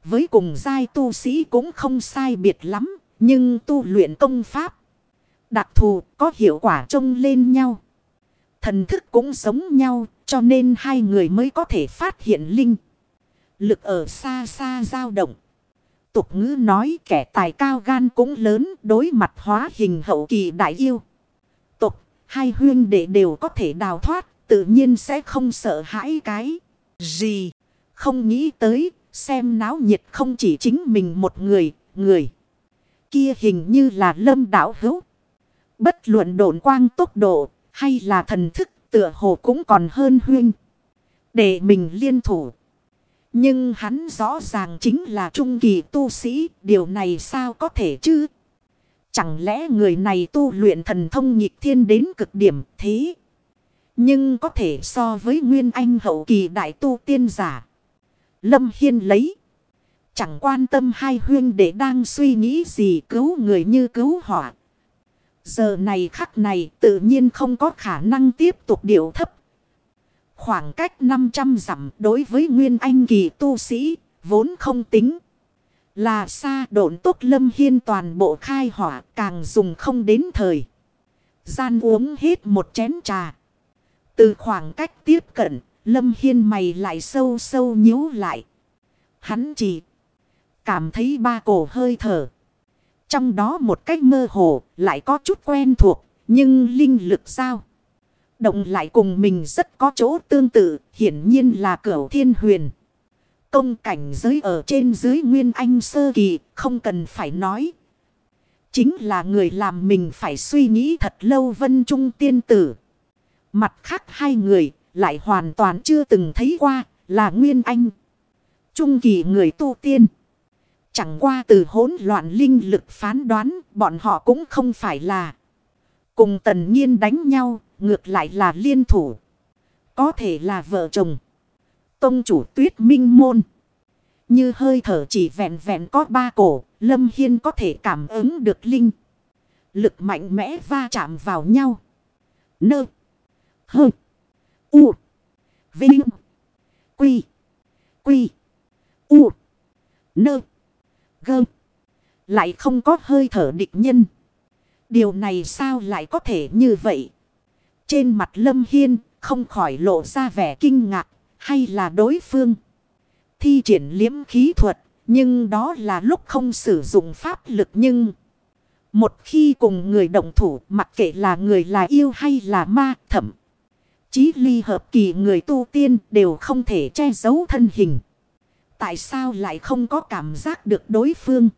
Với cùng giai tu sĩ cũng không sai biệt lắm, nhưng tu luyện công pháp. Đặc thù có hiệu quả trông lên nhau. Thần thức cũng giống nhau cho nên hai người mới có thể phát hiện linh. Lực ở xa xa dao động. Tục ngữ nói kẻ tài cao gan cũng lớn đối mặt hóa hình hậu kỳ đại yêu. Hai huyên đệ đều có thể đào thoát, tự nhiên sẽ không sợ hãi cái gì. Không nghĩ tới, xem náo nhiệt không chỉ chính mình một người, người. Kia hình như là lâm đảo hữu. Bất luận độn quang tốc độ hay là thần thức tựa hồ cũng còn hơn huyên. Để mình liên thủ. Nhưng hắn rõ ràng chính là trung kỳ tu sĩ. Điều này sao có thể chứ? Chẳng lẽ người này tu luyện thần thông nhịp thiên đến cực điểm thế? Nhưng có thể so với nguyên anh hậu kỳ đại tu tiên giả. Lâm Hiên lấy. Chẳng quan tâm hai huyên để đang suy nghĩ gì cứu người như cứu họ. Giờ này khắc này tự nhiên không có khả năng tiếp tục điệu thấp. Khoảng cách 500 dặm đối với Nguyên Anh kỳ tu sĩ vốn không tính. Là xa độn tốt lâm hiên toàn bộ khai hỏa càng dùng không đến thời. Gian uống hết một chén trà. Từ khoảng cách tiếp cận, lâm hiên mày lại sâu sâu nhíu lại. Hắn chỉ cảm thấy ba cổ hơi thở. Trong đó một cách mơ hồ lại có chút quen thuộc, nhưng linh lực sao? Động lại cùng mình rất có chỗ tương tự, hiển nhiên là cửu thiên huyền. Công cảnh giới ở trên dưới nguyên anh sơ kỳ, không cần phải nói. Chính là người làm mình phải suy nghĩ thật lâu vân trung tiên tử. Mặt khác hai người lại hoàn toàn chưa từng thấy qua là nguyên anh. Trung kỳ người tu tiên. Chẳng qua từ hỗn loạn linh lực phán đoán bọn họ cũng không phải là cùng tần nhiên đánh nhau, ngược lại là liên thủ. Có thể là vợ chồng. Tông chủ tuyết minh môn. Như hơi thở chỉ vẹn vẹn có ba cổ, Lâm Hiên có thể cảm ứng được linh. Lực mạnh mẽ va chạm vào nhau. Nơ. Hơ. U. Vinh. Quy. Quy. U. Nơ. Gơ. Lại không có hơi thở địch nhân. Điều này sao lại có thể như vậy? Trên mặt Lâm Hiên không khỏi lộ ra vẻ kinh ngạc hay là đối phương. Thi triển liếm khí thuật nhưng đó là lúc không sử dụng pháp lực nhưng... Một khi cùng người động thủ mặc kệ là người là yêu hay là ma thẩm. Chí ly hợp kỳ người tu tiên đều không thể che giấu thân hình. Tại sao lại không có cảm giác được đối phương?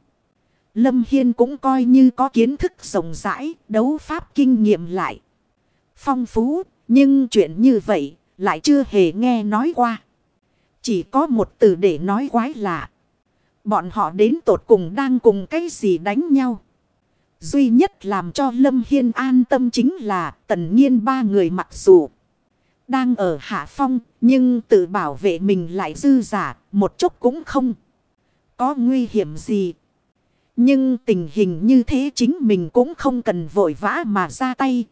Lâm Hiên cũng coi như có kiến thức rộng rãi, đấu pháp kinh nghiệm lại. Phong phú, nhưng chuyện như vậy lại chưa hề nghe nói qua. Chỉ có một từ để nói quái lạ. Bọn họ đến tột cùng đang cùng cái gì đánh nhau. Duy nhất làm cho Lâm Hiên an tâm chính là tần nhiên ba người mặc dù đang ở hạ phong, nhưng tự bảo vệ mình lại dư giả, một chút cũng không có nguy hiểm gì. Nhưng tình hình như thế chính mình cũng không cần vội vã mà ra tay.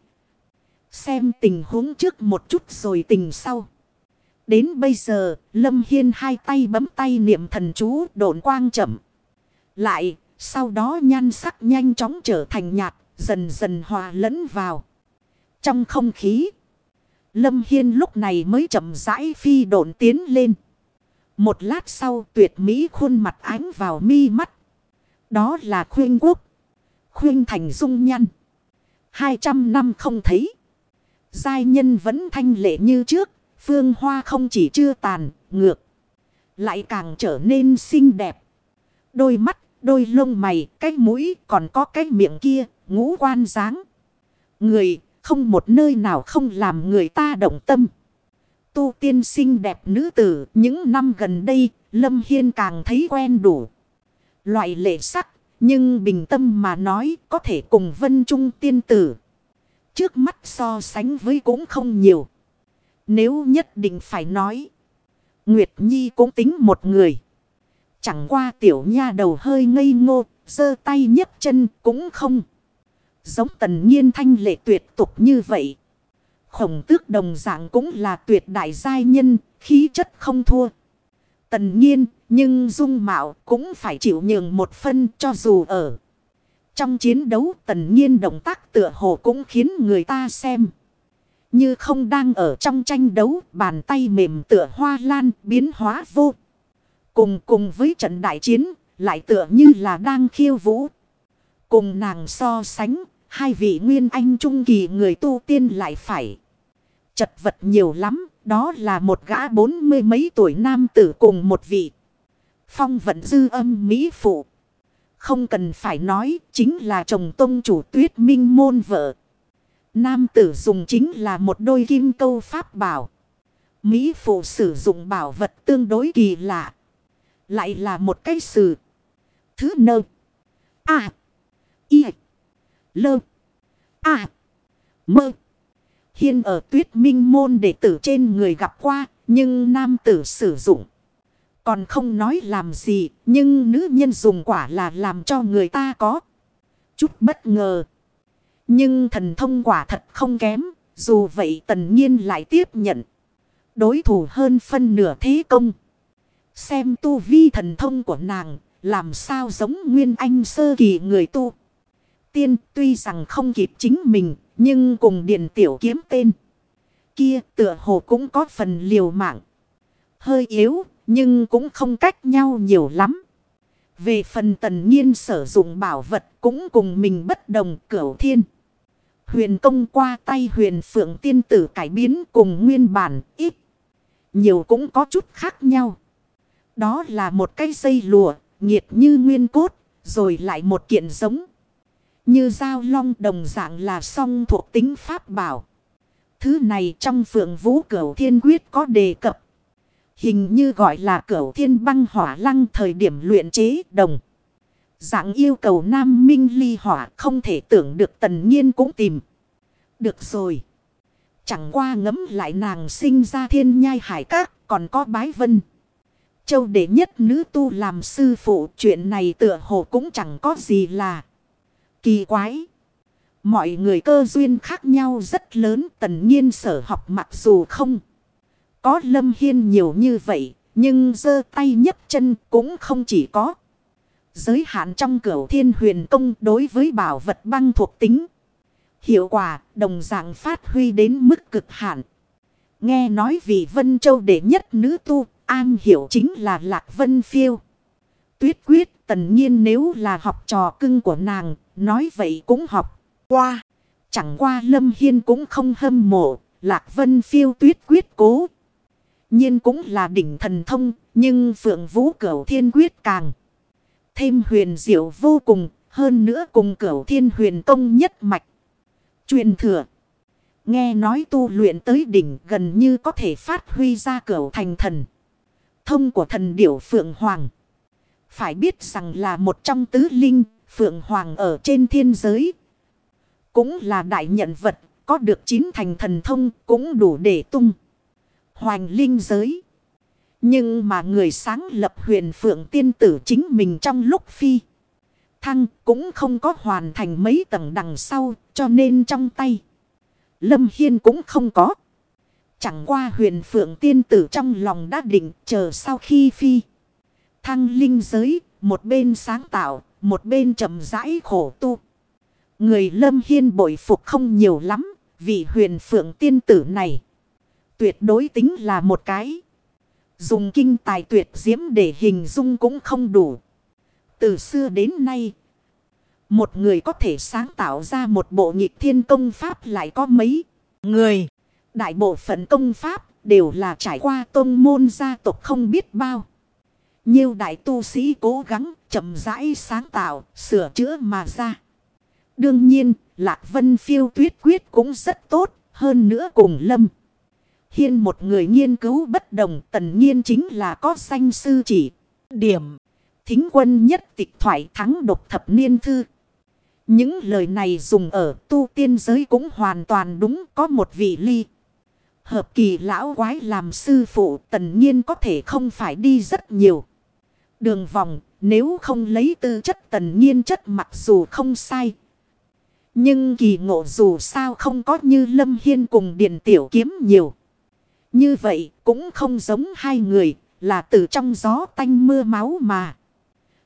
Xem tình huống trước một chút rồi tình sau. Đến bây giờ, Lâm Hiên hai tay bấm tay niệm thần chú độn quang chậm. Lại, sau đó nhan sắc nhanh chóng trở thành nhạt, dần dần hòa lẫn vào. Trong không khí, Lâm Hiên lúc này mới chậm rãi phi độn tiến lên. Một lát sau tuyệt mỹ khuôn mặt ánh vào mi mắt. Đó là khuyên quốc. Khuyên thành dung nhăn. Hai trăm năm không thấy. Giai nhân vẫn thanh lệ như trước. Phương hoa không chỉ chưa tàn, ngược. Lại càng trở nên xinh đẹp. Đôi mắt, đôi lông mày, cái mũi, còn có cái miệng kia, ngũ quan dáng. Người, không một nơi nào không làm người ta động tâm. Tu tiên xinh đẹp nữ tử, những năm gần đây, Lâm Hiên càng thấy quen đủ. Loại lệ sắc, nhưng bình tâm mà nói có thể cùng vân trung tiên tử. Trước mắt so sánh với cũng không nhiều. Nếu nhất định phải nói. Nguyệt Nhi cũng tính một người. Chẳng qua tiểu nha đầu hơi ngây ngô, giơ tay nhấc chân cũng không. Giống tần nhiên thanh lệ tuyệt tục như vậy. Khổng tước đồng dạng cũng là tuyệt đại giai nhân, khí chất không thua. Tần nhiên, nhưng dung mạo cũng phải chịu nhường một phân cho dù ở. Trong chiến đấu tần nhiên động tác tựa hồ cũng khiến người ta xem. Như không đang ở trong tranh đấu, bàn tay mềm tựa hoa lan biến hóa vô. Cùng cùng với trận đại chiến, lại tựa như là đang khiêu vũ. Cùng nàng so sánh, hai vị nguyên anh trung kỳ người tu tiên lại phải. Chật vật nhiều lắm, đó là một gã bốn mươi mấy tuổi nam tử cùng một vị. Phong vận dư âm mỹ phụ. Không cần phải nói, chính là chồng tông chủ tuyết minh môn vợ. Nam tử dùng chính là một đôi kim câu pháp bảo. Mỹ phụ sử dụng bảo vật tương đối kỳ lạ. Lại là một cái sự. Thứ nơ. À. Y. Lơ. À. Mơ. Hiên ở tuyết minh môn đệ tử trên người gặp qua. Nhưng nam tử sử dụng. Còn không nói làm gì. Nhưng nữ nhân dùng quả là làm cho người ta có. Chút bất ngờ. Nhưng thần thông quả thật không kém. Dù vậy tần nhiên lại tiếp nhận. Đối thủ hơn phân nửa thế công. Xem tu vi thần thông của nàng. Làm sao giống nguyên anh sơ kỳ người tu. Tiên tuy rằng không kịp chính mình. Nhưng cùng điện tiểu kiếm tên. Kia tựa hồ cũng có phần liều mạng. Hơi yếu. Nhưng cũng không cách nhau nhiều lắm. Về phần tần nhiên sử dụng bảo vật cũng cùng mình bất đồng cửu thiên. Huyền công qua tay huyền phượng tiên tử cải biến cùng nguyên bản ít. Nhiều cũng có chút khác nhau. Đó là một cái dây lùa, nhiệt như nguyên cốt, rồi lại một kiện giống. Như dao long đồng dạng là song thuộc tính pháp bảo. Thứ này trong phượng vũ cửu thiên quyết có đề cập. Hình như gọi là cửu thiên băng hỏa lăng thời điểm luyện chế đồng. Dạng yêu cầu nam minh ly hỏa không thể tưởng được tần nhiên cũng tìm. Được rồi. Chẳng qua ngấm lại nàng sinh ra thiên nhai hải các còn có bái vân. Châu đệ nhất nữ tu làm sư phụ, chuyện này tựa hồ cũng chẳng có gì là kỳ quái. Mọi người cơ duyên khác nhau rất lớn, tần nhiên sở học mặc dù không. Có lâm hiên nhiều như vậy nhưng giơ tay nhấc chân cũng không chỉ có. Giới hạn trong cửu thiên huyền công đối với bảo vật băng thuộc tính. Hiệu quả đồng dạng phát huy đến mức cực hạn. Nghe nói vì Vân Châu đệ nhất nữ tu, an hiểu chính là Lạc Vân Phiêu. Tuyết quyết tần nhiên nếu là học trò cưng của nàng, nói vậy cũng học qua. Chẳng qua Lâm Hiên cũng không hâm mộ, Lạc Vân Phiêu tuyết quyết cố nhiên cũng là đỉnh thần thông, nhưng Phượng Vũ Cửu Thiên Quyết càng thêm huyền diệu vô cùng, hơn nữa cùng Cửu Thiên Huyền Công nhất mạch. Truyền thừa. Nghe nói tu luyện tới đỉnh gần như có thể phát huy ra cửu thành thần. Thông của thần điểu Phượng Hoàng. Phải biết rằng là một trong tứ linh, Phượng Hoàng ở trên thiên giới. Cũng là đại nhận vật, có được chín thành thần thông cũng đủ để tung. Hoành linh giới. Nhưng mà người sáng lập huyền phượng tiên tử chính mình trong lúc phi. Thăng cũng không có hoàn thành mấy tầng đằng sau cho nên trong tay. Lâm Hiên cũng không có. Chẳng qua huyền phượng tiên tử trong lòng đã định chờ sau khi phi. Thăng linh giới, một bên sáng tạo, một bên chậm rãi khổ tu. Người lâm hiên bội phục không nhiều lắm, vì huyền phượng tiên tử này. Tuyệt đối tính là một cái. Dùng kinh tài tuyệt diễm để hình dung cũng không đủ. Từ xưa đến nay, một người có thể sáng tạo ra một bộ nghịch thiên công pháp lại có mấy người. Đại bộ phận công pháp đều là trải qua tôn môn gia tộc không biết bao. Nhiều đại tu sĩ cố gắng chậm rãi sáng tạo, sửa chữa mà ra. Đương nhiên, Lạc Vân phiêu tuyết quyết cũng rất tốt, hơn nữa cùng Lâm. Hiên một người nghiên cứu bất đồng tần nhiên chính là có danh sư chỉ. Điểm, thính quân nhất tịch thoại thắng độc thập niên thư. Những lời này dùng ở tu tiên giới cũng hoàn toàn đúng có một vị ly. Hợp kỳ lão quái làm sư phụ tần nhiên có thể không phải đi rất nhiều. Đường vòng nếu không lấy tư chất tần nhiên chất mặc dù không sai. Nhưng kỳ ngộ dù sao không có như Lâm Hiên cùng Điện Tiểu Kiếm nhiều. Như vậy cũng không giống hai người là từ trong gió tanh mưa máu mà.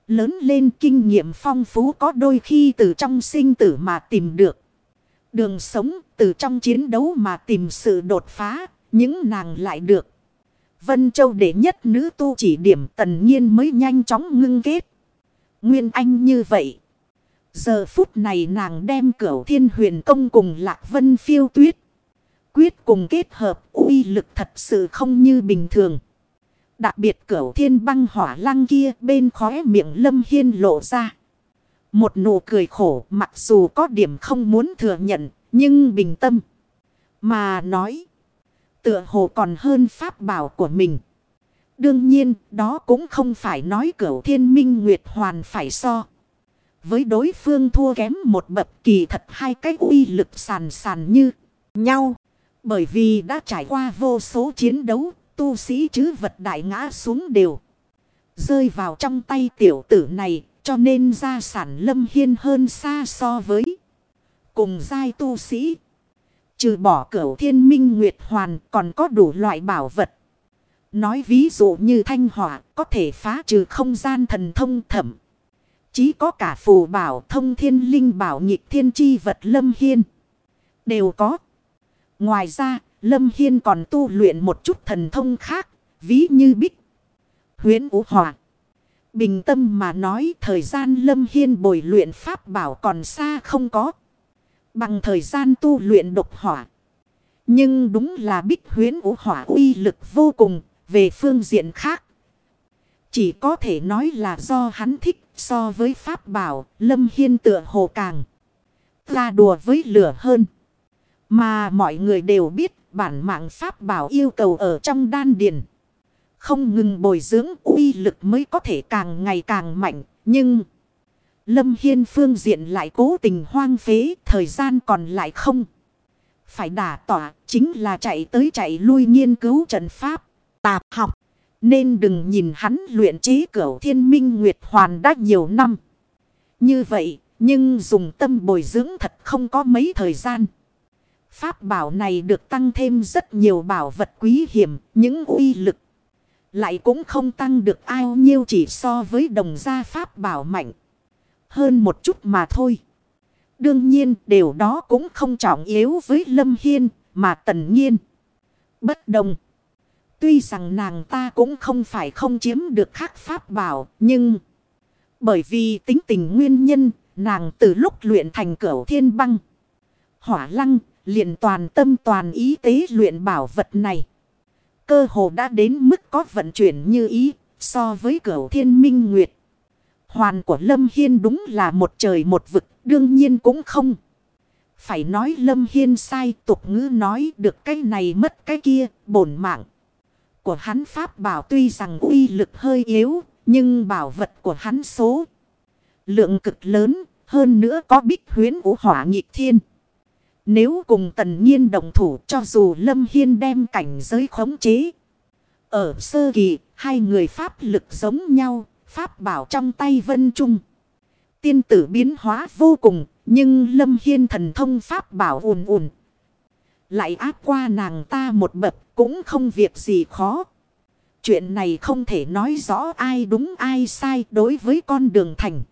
Lớn lên kinh nghiệm phong phú có đôi khi từ trong sinh tử mà tìm được. Đường sống từ trong chiến đấu mà tìm sự đột phá, những nàng lại được. Vân Châu đệ nhất nữ tu chỉ điểm tần nhiên mới nhanh chóng ngưng kết. Nguyên Anh như vậy. Giờ phút này nàng đem cửu thiên huyền công cùng Lạc Vân phiêu tuyết. Quyết cùng kết hợp uy lực thật sự không như bình thường. Đặc biệt cửu thiên băng hỏa lăng kia bên khóe miệng lâm hiên lộ ra. Một nụ cười khổ mặc dù có điểm không muốn thừa nhận, nhưng bình tâm. Mà nói, tựa hồ còn hơn pháp bảo của mình. Đương nhiên, đó cũng không phải nói cửu thiên minh nguyệt hoàn phải so. Với đối phương thua kém một bậc kỳ thật hai cái uy lực sàn sàn như nhau. Bởi vì đã trải qua vô số chiến đấu, tu sĩ chứ vật đại ngã xuống đều. Rơi vào trong tay tiểu tử này, cho nên gia sản lâm hiên hơn xa so với cùng giai tu sĩ. Trừ bỏ cửu thiên minh nguyệt hoàn còn có đủ loại bảo vật. Nói ví dụ như thanh hỏa có thể phá trừ không gian thần thông thẩm. chỉ có cả phù bảo thông thiên linh bảo nhịp thiên chi vật lâm hiên. Đều có. Ngoài ra, Lâm Hiên còn tu luyện một chút thần thông khác, ví như bích. Huyến Ú Hòa. Bình tâm mà nói thời gian Lâm Hiên bồi luyện pháp bảo còn xa không có. Bằng thời gian tu luyện độc hỏa. Nhưng đúng là bích huyến ủ hỏa uy lực vô cùng về phương diện khác. Chỉ có thể nói là do hắn thích so với pháp bảo Lâm Hiên tựa hồ càng. Ra đùa với lửa hơn. Mà mọi người đều biết bản mạng pháp bảo yêu cầu ở trong đan điền. Không ngừng bồi dưỡng uy lực mới có thể càng ngày càng mạnh. Nhưng Lâm Hiên phương diện lại cố tình hoang phế thời gian còn lại không. Phải đả tỏa chính là chạy tới chạy lui nghiên cứu trận pháp, tạp học. Nên đừng nhìn hắn luyện trí cửu thiên minh nguyệt hoàn đã nhiều năm. Như vậy, nhưng dùng tâm bồi dưỡng thật không có mấy thời gian. Pháp bảo này được tăng thêm rất nhiều bảo vật quý hiểm, những uy lực. Lại cũng không tăng được ao nhiêu chỉ so với đồng gia pháp bảo mạnh. Hơn một chút mà thôi. Đương nhiên điều đó cũng không trọng yếu với Lâm Hiên mà tần nhiên. Bất đồng. Tuy rằng nàng ta cũng không phải không chiếm được khắc pháp bảo nhưng... Bởi vì tính tình nguyên nhân nàng từ lúc luyện thành cửu thiên băng. Hỏa lăng liền toàn tâm toàn ý tế luyện bảo vật này. Cơ hồ đã đến mức có vận chuyển như ý, so với cửu thiên minh nguyệt. Hoàn của Lâm Hiên đúng là một trời một vực, đương nhiên cũng không. Phải nói Lâm Hiên sai tục ngữ nói được cái này mất cái kia, bổn mạng. Của hắn pháp bảo tuy rằng uy lực hơi yếu, nhưng bảo vật của hắn số. Lượng cực lớn, hơn nữa có bích huyến của hỏa nhịp thiên. Nếu cùng tần nhiên đồng thủ cho dù Lâm Hiên đem cảnh giới khống chế. Ở sơ kỳ, hai người pháp lực giống nhau, pháp bảo trong tay vân trung. Tiên tử biến hóa vô cùng, nhưng Lâm Hiên thần thông pháp bảo ùn ùn. Lại áp qua nàng ta một bậc cũng không việc gì khó. Chuyện này không thể nói rõ ai đúng ai sai đối với con đường thành.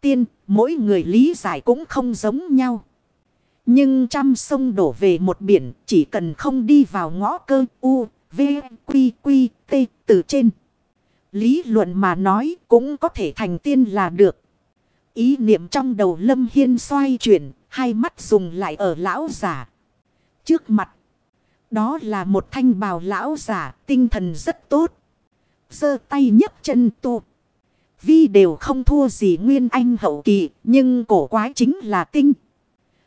Tiên, mỗi người lý giải cũng không giống nhau. Nhưng trăm sông đổ về một biển, chỉ cần không đi vào ngõ cơ u, v, quy, quy, t từ trên. Lý luận mà nói cũng có thể thành tiên là được. Ý niệm trong đầu Lâm Hiên xoay chuyển, hai mắt dùng lại ở lão giả. Trước mặt, đó là một thanh bào lão giả, tinh thần rất tốt. giơ tay nhấc chân tu. Vi đều không thua gì nguyên anh hậu kỳ, nhưng cổ quái chính là tinh.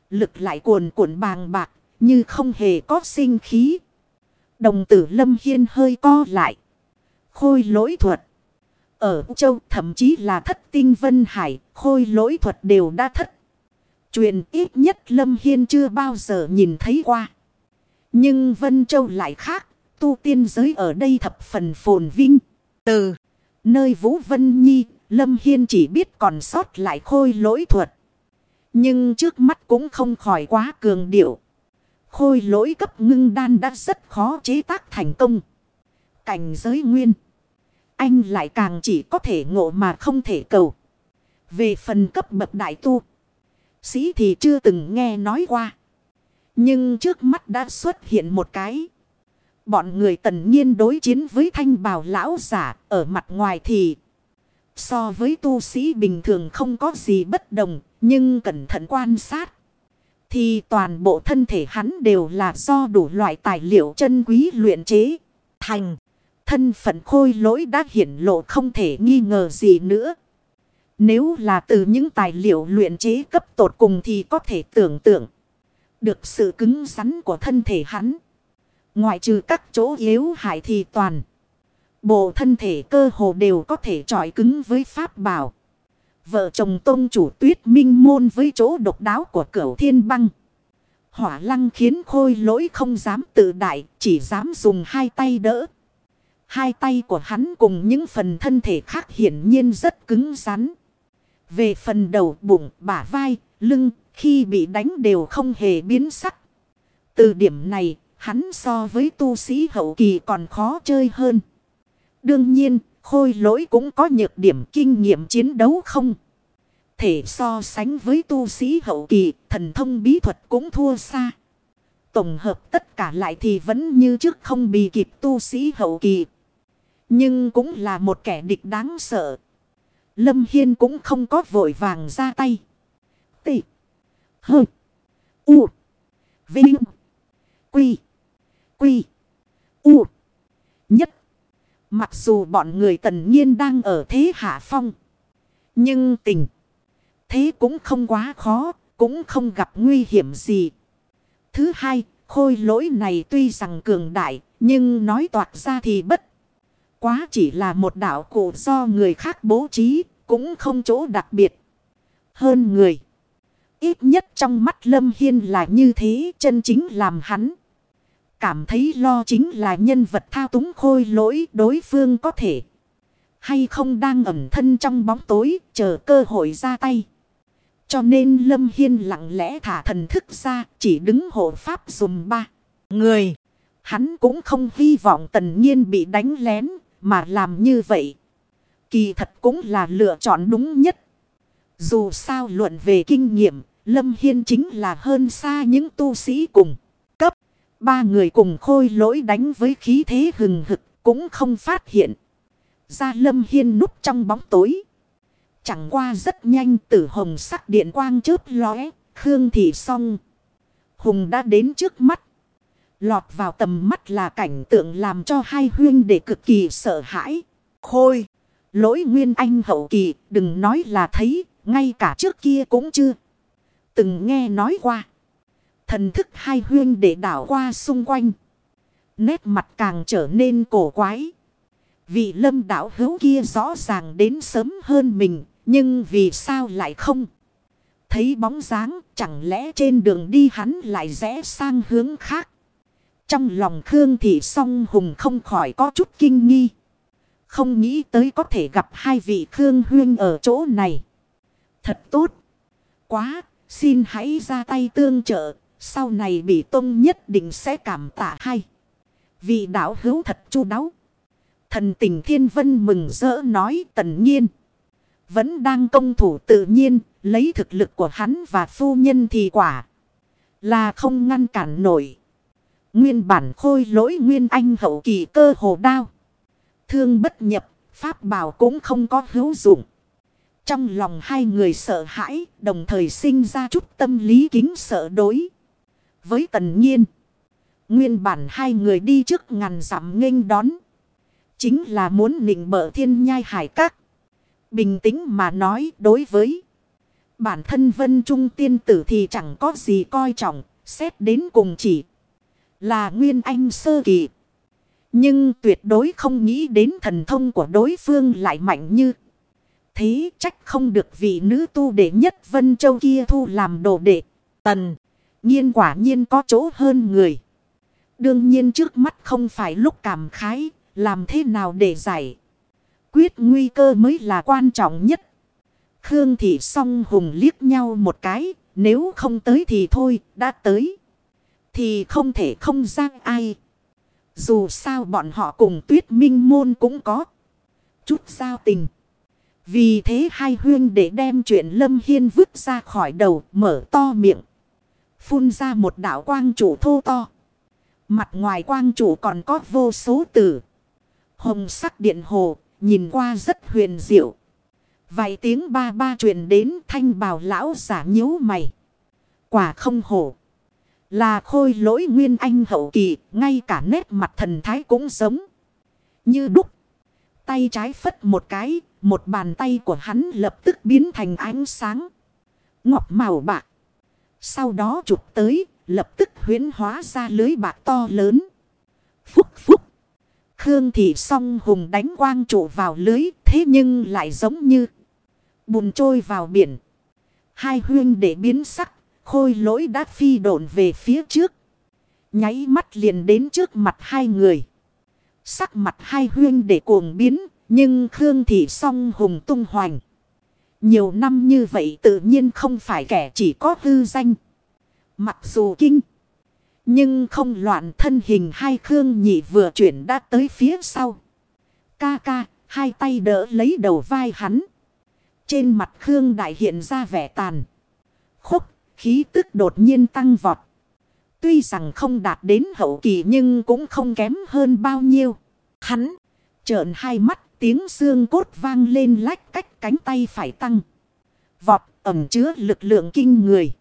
Lực lại cuồn cuộn bàng bạc, như không hề có sinh khí. Đồng tử Lâm Hiên hơi co lại. Khôi lỗi thuật. Ở châu thậm chí là thất tinh vân hải, khôi lỗi thuật đều đã thất. Chuyện ít nhất Lâm Hiên chưa bao giờ nhìn thấy qua. Nhưng Vân Châu lại khác, tu tiên giới ở đây thập phần phồn vinh. Từ nơi Vũ Vân Nhi, Lâm Hiên chỉ biết còn sót lại khôi lỗi thuật. Nhưng trước mắt cũng không khỏi quá cường điệu. Khôi lỗi cấp ngưng đan đã rất khó chế tác thành công. Cảnh giới nguyên. Anh lại càng chỉ có thể ngộ mà không thể cầu. Về phần cấp bậc đại tu. Sĩ thì chưa từng nghe nói qua. Nhưng trước mắt đã xuất hiện một cái. Bọn người tần nhiên đối chiến với thanh bào lão giả ở mặt ngoài thì. So với tu sĩ bình thường không có gì bất đồng. Nhưng cẩn thận quan sát. Thì toàn bộ thân thể hắn đều là do đủ loại tài liệu chân quý luyện chế. Thành. Thân phận khôi lỗi đã hiển lộ không thể nghi ngờ gì nữa. Nếu là từ những tài liệu luyện chế cấp tột cùng thì có thể tưởng tượng được sự cứng rắn của thân thể hắn. Ngoại trừ các chỗ yếu hại thì toàn. Bộ thân thể cơ hồ đều có thể trọi cứng với pháp bảo. Vợ chồng tôn chủ tuyết minh môn với chỗ độc đáo của cửu thiên băng. Hỏa lăng khiến khôi lỗi không dám tự đại, chỉ dám dùng hai tay đỡ. Hai tay của hắn cùng những phần thân thể khác hiển nhiên rất cứng rắn. Về phần đầu, bụng, bả vai, lưng, khi bị đánh đều không hề biến sắc. Từ điểm này, hắn so với tu sĩ hậu kỳ còn khó chơi hơn. Đương nhiên, khôi lỗi cũng có nhược điểm kinh nghiệm chiến đấu không. Thể so sánh với tu sĩ hậu kỳ, thần thông bí thuật cũng thua xa. Tổng hợp tất cả lại thì vẫn như trước không bị kịp tu sĩ hậu kỳ. Nhưng cũng là một kẻ địch đáng sợ. Lâm Hiên cũng không có vội vàng ra tay. Tị. Hơ. U. Vinh. Quy. Quy. U. Nhất. Mặc dù bọn người tần nhiên đang ở thế hạ phong. Nhưng tình. Thế cũng không quá khó. Cũng không gặp nguy hiểm gì. Thứ hai. Khôi lỗi này tuy rằng cường đại. Nhưng nói toạc ra thì bất quá chỉ là một đạo cụ do người khác bố trí, cũng không chỗ đặc biệt. Hơn người. Ít nhất trong mắt Lâm Hiên là như thế, chân chính làm hắn. Cảm thấy lo chính là nhân vật thao túng khôi lỗi đối phương có thể. Hay không đang ẩn thân trong bóng tối, chờ cơ hội ra tay. Cho nên Lâm Hiên lặng lẽ thả thần thức ra, chỉ đứng hộ pháp dùm ba. Người, hắn cũng không hy vọng tần nhiên bị đánh lén, mà làm như vậy. Kỳ thật cũng là lựa chọn đúng nhất. Dù sao luận về kinh nghiệm, Lâm Hiên chính là hơn xa những tu sĩ cùng. Ba người cùng khôi lỗi đánh với khí thế hừng hực cũng không phát hiện. gia Lâm Hiên núp trong bóng tối. Chẳng qua rất nhanh tử hồng sắc điện quang chớp lóe, Khương Thị xong. Hùng đã đến trước mắt. Lọt vào tầm mắt là cảnh tượng làm cho hai huyên để cực kỳ sợ hãi. Khôi, lỗi nguyên anh hậu kỳ, đừng nói là thấy, ngay cả trước kia cũng chưa. Từng nghe nói qua. Thần thức hai huyên để đảo qua xung quanh. Nét mặt càng trở nên cổ quái. Vị lâm đảo hữu kia rõ ràng đến sớm hơn mình. Nhưng vì sao lại không? Thấy bóng dáng chẳng lẽ trên đường đi hắn lại rẽ sang hướng khác. Trong lòng Khương Thị song hùng không khỏi có chút kinh nghi. Không nghĩ tới có thể gặp hai vị Khương Huyên ở chỗ này. Thật tốt. Quá, xin hãy ra tay tương trợ. Sau này bị tông nhất định sẽ cảm tạ hay. Vì đạo hữu thật chu đáo. Thần tình thiên vân mừng rỡ nói tần nhiên. Vẫn đang công thủ tự nhiên. Lấy thực lực của hắn và phu nhân thì quả. Là không ngăn cản nổi. Nguyên bản khôi lỗi nguyên anh hậu kỳ cơ hồ đao. Thương bất nhập. Pháp bảo cũng không có hữu dụng. Trong lòng hai người sợ hãi. Đồng thời sinh ra chút tâm lý kính sợ đối. Với tần nhiên. Nguyên bản hai người đi trước ngàn dặm nghênh đón. Chính là muốn nịnh bợ thiên nhai hải các. Bình tĩnh mà nói đối với. Bản thân vân trung tiên tử thì chẳng có gì coi trọng. Xét đến cùng chỉ là nguyên anh sơ kỳ. Nhưng tuyệt đối không nghĩ đến thần thông của đối phương lại mạnh như. Thế trách không được vị nữ tu đệ nhất Vân Châu kia thu làm đồ đệ. Tần, nhiên quả nhiên có chỗ hơn người. Đương nhiên trước mắt không phải lúc cảm khái, làm thế nào để giải. Quyết nguy cơ mới là quan trọng nhất. Khương Thị song hùng liếc nhau một cái, nếu không tới thì thôi, đã tới. Thì không thể không giang ai. Dù sao bọn họ cùng tuyết minh môn cũng có. Chút giao tình. Vì thế hai huyên để đem chuyện Lâm Hiên vứt ra khỏi đầu mở to miệng. Phun ra một đảo quang chủ thô to. Mặt ngoài quang chủ còn có vô số tử. Hồng sắc điện hồ, nhìn qua rất huyền diệu. Vài tiếng ba ba truyền đến thanh bào lão giả nhíu mày. Quả không hổ. Là khôi lỗi nguyên anh hậu kỳ, ngay cả nét mặt thần thái cũng giống. Như đúc. Tay trái phất một cái, một bàn tay của hắn lập tức biến thành ánh sáng. Ngọc màu bạc. Sau đó chụp tới, lập tức huyến hóa ra lưới bạc to lớn. Phúc phúc. Khương thị song hùng đánh quang trụ vào lưới, thế nhưng lại giống như bùn trôi vào biển. Hai huyên để biến sắc, khôi lỗi đã phi độn về phía trước. Nháy mắt liền đến trước mặt hai người. Sắc mặt hai huyên để cuồng biến, nhưng Khương thị song hùng tung hoành. Nhiều năm như vậy tự nhiên không phải kẻ chỉ có hư danh. Mặc dù kinh. Nhưng không loạn thân hình hai Khương nhị vừa chuyển đã tới phía sau. Ca ca, hai tay đỡ lấy đầu vai hắn. Trên mặt Khương đại hiện ra vẻ tàn. Khúc, khí tức đột nhiên tăng vọt. Tuy rằng không đạt đến hậu kỳ nhưng cũng không kém hơn bao nhiêu. Hắn, trợn hai mắt tiếng xương cốt vang lên lách cách cánh tay phải tăng. Vọt ẩm chứa lực lượng kinh người.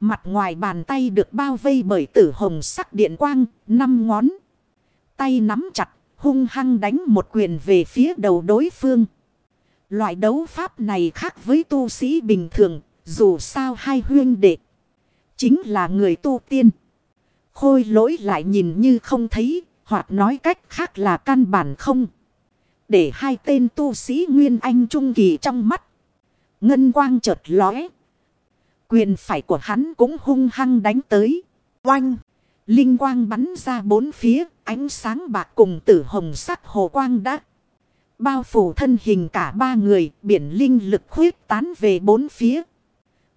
Mặt ngoài bàn tay được bao vây bởi tử hồng sắc điện quang, năm ngón. Tay nắm chặt, hung hăng đánh một quyền về phía đầu đối phương. Loại đấu pháp này khác với tu sĩ bình thường, dù sao hai huyên đệ. Chính là người tu tiên. Khôi lỗi lại nhìn như không thấy, hoặc nói cách khác là căn bản không. Để hai tên tu sĩ Nguyên Anh Trung Kỳ trong mắt. Ngân quang chợt lóe. Quyền phải của hắn cũng hung hăng đánh tới. Oanh! Linh quang bắn ra bốn phía, ánh sáng bạc cùng tử hồng sắc hồ quang đã. Bao phủ thân hình cả ba người, biển linh lực khuyết tán về bốn phía.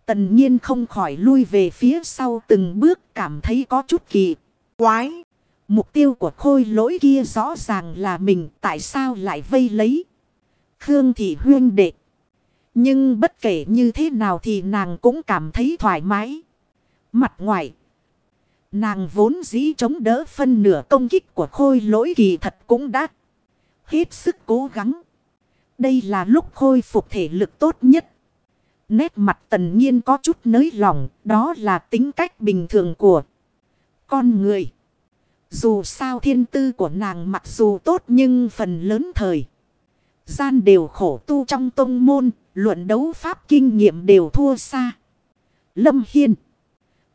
Tần nhiên không khỏi lui về phía sau từng bước cảm thấy có chút kỳ. Quái! Mục tiêu của khôi lỗi kia rõ ràng là mình tại sao lại vây lấy. Khương thị huyên đệ. Nhưng bất kể như thế nào thì nàng cũng cảm thấy thoải mái. Mặt ngoài. Nàng vốn dĩ chống đỡ phân nửa công kích của khôi lỗi kỳ thật cũng đã. Hết sức cố gắng. Đây là lúc khôi phục thể lực tốt nhất. Nét mặt tần nhiên có chút nới lòng. Đó là tính cách bình thường của con người. Dù sao thiên tư của nàng mặc dù tốt nhưng phần lớn thời. Gian đều khổ tu trong tông môn, luận đấu pháp kinh nghiệm đều thua xa. Lâm Hiên.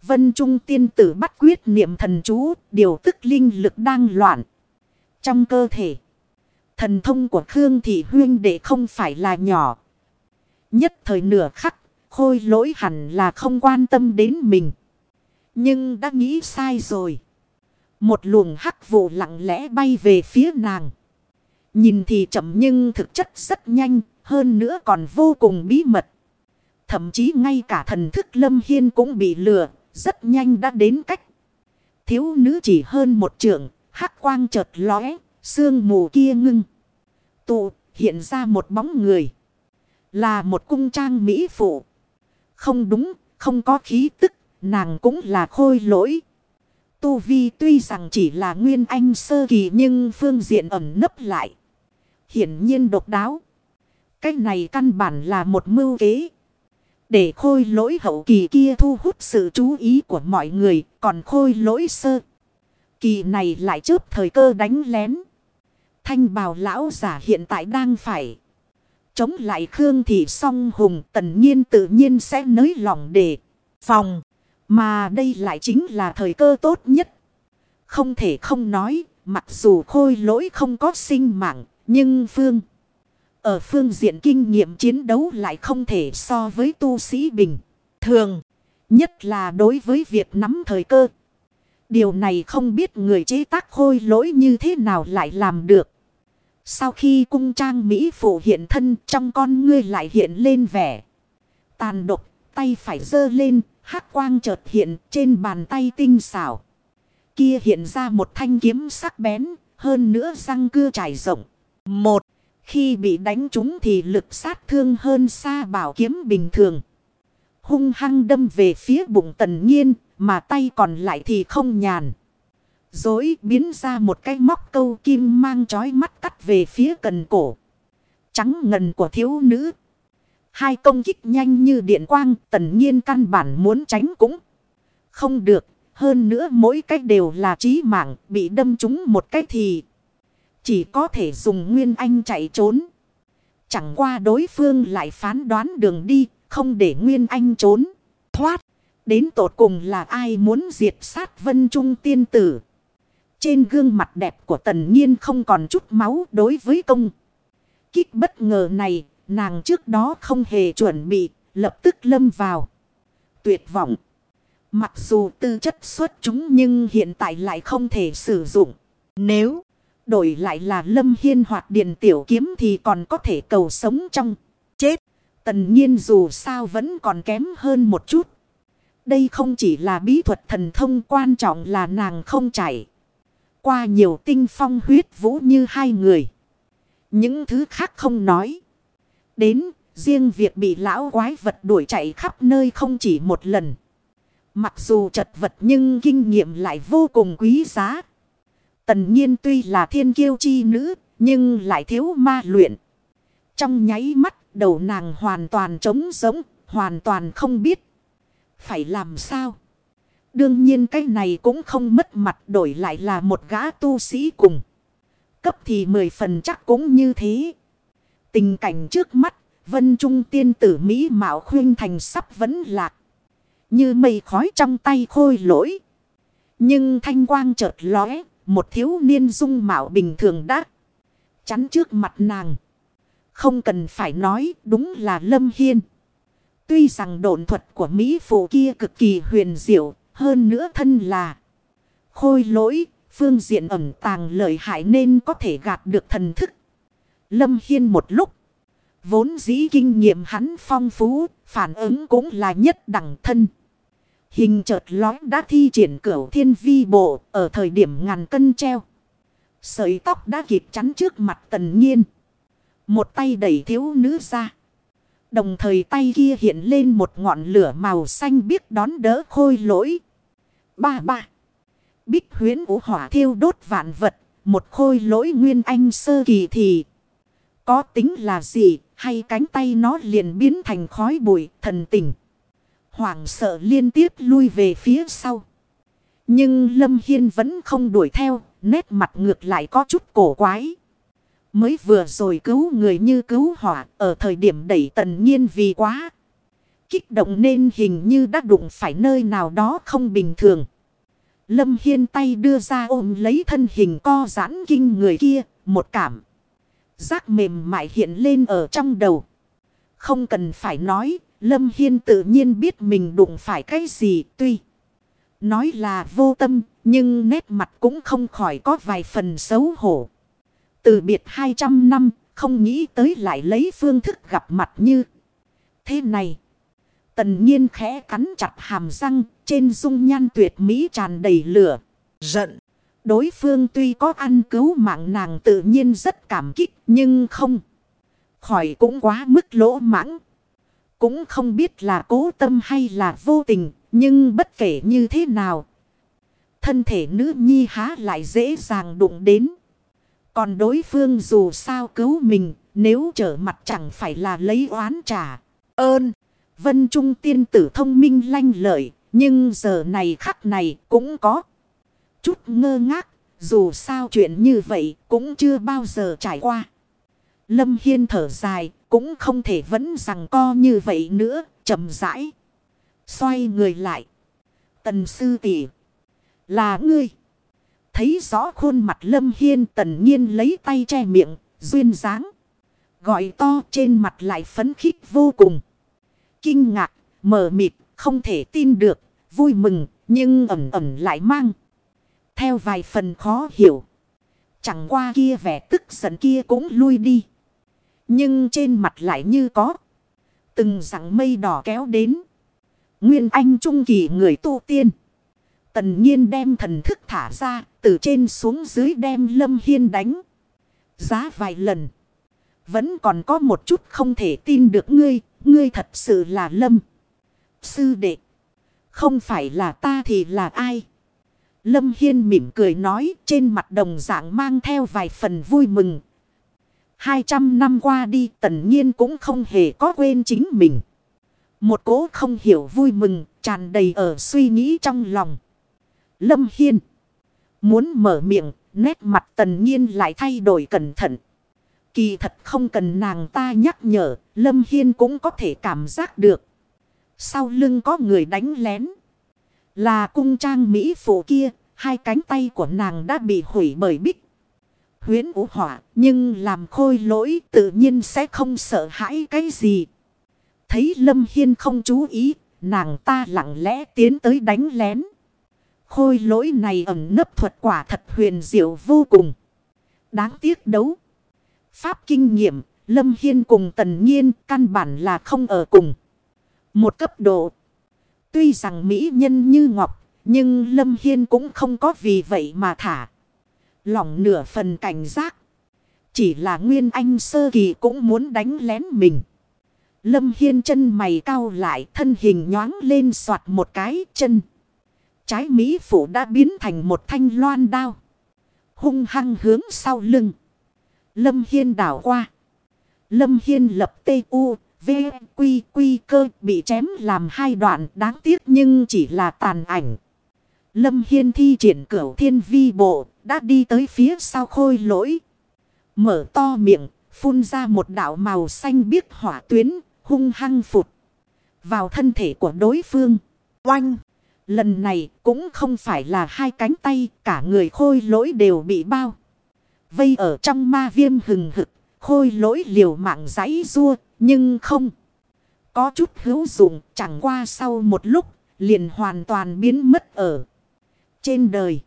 Vân Trung tiên tử bắt quyết niệm thần chú, điều tức linh lực đang loạn. Trong cơ thể, thần thông của Khương Thị Huyên đệ không phải là nhỏ. Nhất thời nửa khắc, khôi lỗi hẳn là không quan tâm đến mình. Nhưng đã nghĩ sai rồi. Một luồng hắc vụ lặng lẽ bay về phía nàng. Nhìn thì chậm nhưng thực chất rất nhanh, hơn nữa còn vô cùng bí mật. Thậm chí ngay cả thần thức Lâm Hiên cũng bị lừa, rất nhanh đã đến cách. Thiếu nữ chỉ hơn một trượng, hắc quang chợt lóe, sương mù kia ngưng. Tụ, hiện ra một bóng người. Là một cung trang mỹ phụ. Không đúng, không có khí tức, nàng cũng là khôi lỗi. Tu Vi tuy rằng chỉ là nguyên anh sơ kỳ nhưng phương diện ẩn nấp lại. Hiển nhiên độc đáo. Cách này căn bản là một mưu kế. Để khôi lỗi hậu kỳ kia thu hút sự chú ý của mọi người. Còn khôi lỗi sơ. Kỳ này lại chớp thời cơ đánh lén. Thanh bào lão giả hiện tại đang phải. Chống lại Khương Thị song hùng, tần nhiên tự nhiên sẽ nới lòng để phòng. Mà đây lại chính là thời cơ tốt nhất. Không thể không nói, mặc dù khôi lỗi không có sinh mạng, nhưng Phương... Ở phương diện kinh nghiệm chiến đấu lại không thể so với tu sĩ bình. Thường, nhất là đối với việc nắm thời cơ. Điều này không biết người chế tác khôi lỗi như thế nào lại làm được. Sau khi cung trang Mỹ phụ hiện thân trong con ngươi lại hiện lên vẻ. Tàn độc, tay phải dơ lên, hắc quang chợt hiện trên bàn tay tinh xảo. Kia hiện ra một thanh kiếm sắc bén, hơn nữa răng cưa trải rộng. Một, khi bị đánh trúng thì lực sát thương hơn xa bảo kiếm bình thường. Hung hăng đâm về phía bụng tần nhiên, mà tay còn lại thì không nhàn. Dối biến ra một cái móc câu kim mang chói mắt cắt về phía cần cổ. Trắng ngần của thiếu nữ. Hai công kích nhanh như điện quang tần nhiên căn bản muốn tránh cũng không được. Hơn nữa mỗi cách đều là trí mạng bị đâm trúng một cách thì chỉ có thể dùng nguyên anh chạy trốn. Chẳng qua đối phương lại phán đoán đường đi không để nguyên anh trốn. Thoát. Đến tột cùng là ai muốn diệt sát vân trung tiên tử. Trên gương mặt đẹp của tần nhiên không còn chút máu đối với công. Kích bất ngờ này, nàng trước đó không hề chuẩn bị, lập tức lâm vào. Tuyệt vọng. Mặc dù tư chất xuất chúng nhưng hiện tại lại không thể sử dụng. Nếu đổi lại là lâm hiên hoặc điền tiểu kiếm thì còn có thể cầu sống trong chết. Tần nhiên dù sao vẫn còn kém hơn một chút. Đây không chỉ là bí thuật thần thông quan trọng là nàng không chảy. Qua nhiều tinh phong huyết vũ như hai người. Những thứ khác không nói. Đến, riêng việc bị lão quái vật đuổi chạy khắp nơi không chỉ một lần. Mặc dù chật vật nhưng kinh nghiệm lại vô cùng quý giá. Tần nhiên tuy là thiên kiêu chi nữ, nhưng lại thiếu ma luyện. Trong nháy mắt, đầu nàng hoàn toàn trống giống, hoàn toàn không biết. Phải làm sao? Đương nhiên cái này cũng không mất mặt đổi lại là một gã tu sĩ cùng. Cấp thì mười phần chắc cũng như thế. Tình cảnh trước mắt, vân trung tiên tử Mỹ mạo khuyên thành sắp vẫn lạc. Như mây khói trong tay khôi lỗi. Nhưng thanh quang chợt lóe, một thiếu niên dung mạo bình thường đã chắn trước mặt nàng. Không cần phải nói, đúng là Lâm Hiên. Tuy rằng độn thuật của Mỹ phụ kia cực kỳ huyền diệu, hơn nữa thân là khôi lỗi, phương diện ẩn tàng lợi hại nên có thể gạt được thần thức. Lâm Hiên một lúc, vốn dĩ kinh nghiệm hắn phong phú, phản ứng cũng là nhất đẳng thân. Hình chợt lói đã thi triển cửu thiên vi bộ ở thời điểm ngàn cân treo. Sợi tóc đã kịp chắn trước mặt tần nhiên. Một tay đẩy thiếu nữ ra. Đồng thời tay kia hiện lên một ngọn lửa màu xanh biết đón đỡ khôi lỗi. Ba ba. Bích huyến vũ hỏa thiêu đốt vạn vật. Một khôi lỗi nguyên anh sơ kỳ thì. Có tính là gì hay cánh tay nó liền biến thành khói bụi thần tình. Hoảng sợ liên tiếp lui về phía sau. Nhưng Lâm Hiên vẫn không đuổi theo. Nét mặt ngược lại có chút cổ quái. Mới vừa rồi cứu người như cứu hỏa ở thời điểm đẩy tần nhiên vì quá. Kích động nên hình như đã đụng phải nơi nào đó không bình thường. Lâm Hiên tay đưa ra ôm lấy thân hình co giãn kinh người kia, một cảm. Giác mềm mại hiện lên ở trong đầu. Không cần phải nói, Lâm Hiên tự nhiên biết mình đụng phải cái gì tuy. Nói là vô tâm, nhưng nét mặt cũng không khỏi có vài phần xấu hổ. Từ biệt 200 năm, không nghĩ tới lại lấy phương thức gặp mặt như thế này. Tần nhiên khẽ cắn chặt hàm răng, trên dung nhan tuyệt mỹ tràn đầy lửa, giận. Đối phương tuy có ăn cứu mạng nàng tự nhiên rất cảm kích, nhưng không. Khỏi cũng quá mức lỗ mãng. Cũng không biết là cố tâm hay là vô tình. Nhưng bất kể như thế nào. Thân thể nữ nhi há lại dễ dàng đụng đến. Còn đối phương dù sao cứu mình. Nếu trở mặt chẳng phải là lấy oán trả. Ơn. Vân Trung tiên tử thông minh lanh lợi. Nhưng giờ này khắc này cũng có. Chút ngơ ngác. Dù sao chuyện như vậy cũng chưa bao giờ trải qua. Lâm Hiên thở dài, cũng không thể vẫn rằng co như vậy nữa, chậm rãi. Xoay người lại. Tần sư tỷ Là ngươi. Thấy rõ khuôn mặt Lâm Hiên tần nhiên lấy tay che miệng, duyên dáng. Gọi to trên mặt lại phấn khích vô cùng. Kinh ngạc, mờ mịt, không thể tin được, vui mừng, nhưng ẩm ẩm lại mang. Theo vài phần khó hiểu. Chẳng qua kia vẻ tức giận kia cũng lui đi. Nhưng trên mặt lại như có. Từng rặng mây đỏ kéo đến. Nguyên Anh Trung Kỳ người tu tiên. Tần nhiên đem thần thức thả ra. Từ trên xuống dưới đem Lâm Hiên đánh. Giá vài lần. Vẫn còn có một chút không thể tin được ngươi. Ngươi thật sự là Lâm. Sư đệ. Không phải là ta thì là ai. Lâm Hiên mỉm cười nói, trên mặt đồng dạng mang theo vài phần vui mừng. 200 năm qua đi, tần nhiên cũng không hề có quên chính mình. Một cố không hiểu vui mừng tràn đầy ở suy nghĩ trong lòng. Lâm Hiên. Muốn mở miệng, nét mặt tần nhiên lại thay đổi cẩn thận. Kỳ thật không cần nàng ta nhắc nhở, Lâm Hiên cũng có thể cảm giác được. Sau lưng có người đánh lén. Là cung trang Mỹ phụ kia. Hai cánh tay của nàng đã bị hủy bởi bích huyến ủ hỏa. Nhưng làm khôi lỗi tự nhiên sẽ không sợ hãi cái gì. Thấy Lâm Hiên không chú ý. Nàng ta lặng lẽ tiến tới đánh lén. Khôi lỗi này ẩn nấp thuật quả thật huyền diệu vô cùng. Đáng tiếc đấu. Pháp kinh nghiệm. Lâm Hiên cùng Tần Nhiên căn bản là không ở cùng. Một cấp độ. Tuy rằng mỹ nhân như ngọc. Nhưng Lâm Hiên cũng không có vì vậy mà thả lòng nửa phần cảnh giác. Chỉ là Nguyên Anh sơ kỳ cũng muốn đánh lén mình. Lâm Hiên chân mày cao lại thân hình nhoáng lên soạt một cái chân. Trái Mỹ phủ đã biến thành một thanh loan đao. Hung hăng hướng sau lưng. Lâm Hiên đảo qua. Lâm Hiên lập tê u, v, quy, quy cơ bị chém làm hai đoạn đáng tiếc nhưng chỉ là tàn ảnh. Lâm Hiên thi triển cửu thiên vi bộ, đã đi tới phía sau khôi lỗi. Mở to miệng, phun ra một đạo màu xanh biếc hỏa tuyến, hung hăng phụt. Vào thân thể của đối phương. Oanh! Lần này cũng không phải là hai cánh tay, cả người khôi lỗi đều bị bao. Vây ở trong ma viêm hừng hực, khôi lỗi liều mạng giấy rua, nhưng không. Có chút hữu dụng, chẳng qua sau một lúc, liền hoàn toàn biến mất ở trên đời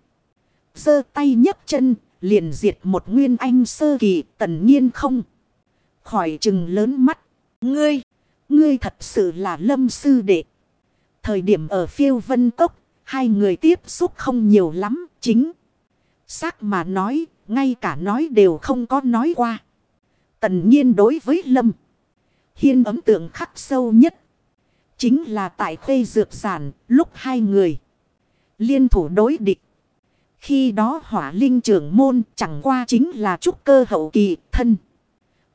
giơ tay nhấc chân, liền diệt một nguyên anh sơ kỳ tần nhiên không. Khỏi chừng lớn mắt. Ngươi, ngươi thật sự là lâm sư đệ. Thời điểm ở phiêu vân cốc, hai người tiếp xúc không nhiều lắm, chính. Xác mà nói, ngay cả nói đều không có nói qua. Tần nhiên đối với lâm. Hiên ấm tượng khắc sâu nhất. Chính là tại khuê dược giản, lúc hai người liên thủ đối địch. Khi đó hỏa linh trưởng môn chẳng qua chính là trúc cơ hậu kỳ thân.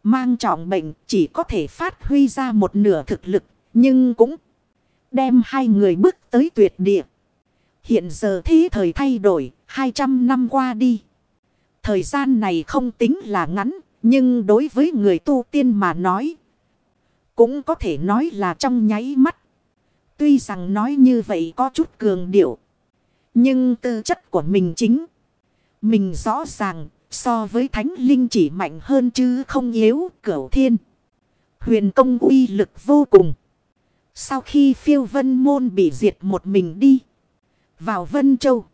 Mang trọng bệnh chỉ có thể phát huy ra một nửa thực lực. Nhưng cũng đem hai người bước tới tuyệt địa. Hiện giờ thế thời thay đổi 200 năm qua đi. Thời gian này không tính là ngắn. Nhưng đối với người tu tiên mà nói. Cũng có thể nói là trong nháy mắt. Tuy rằng nói như vậy có chút cường điệu. Nhưng tư chất của mình chính. Mình rõ ràng so với thánh linh chỉ mạnh hơn chứ không yếu, cửu thiên. Huyền công uy lực vô cùng. Sau khi phiêu vân môn bị diệt một mình đi. Vào Vân Châu.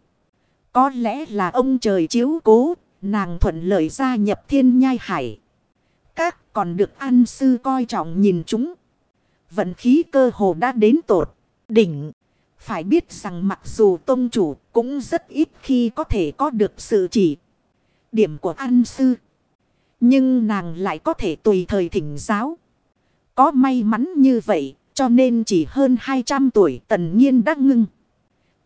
Có lẽ là ông trời chiếu cố. Nàng thuận lợi gia nhập thiên nhai hải. Các còn được an sư coi trọng nhìn chúng. Vận khí cơ hồ đã đến tột. Đỉnh. Phải biết rằng mặc dù tôn chủ cũng rất ít khi có thể có được sự chỉ điểm của ăn sư. Nhưng nàng lại có thể tùy thời thỉnh giáo. Có may mắn như vậy, cho nên chỉ hơn 200 tuổi tần nhiên đã ngưng.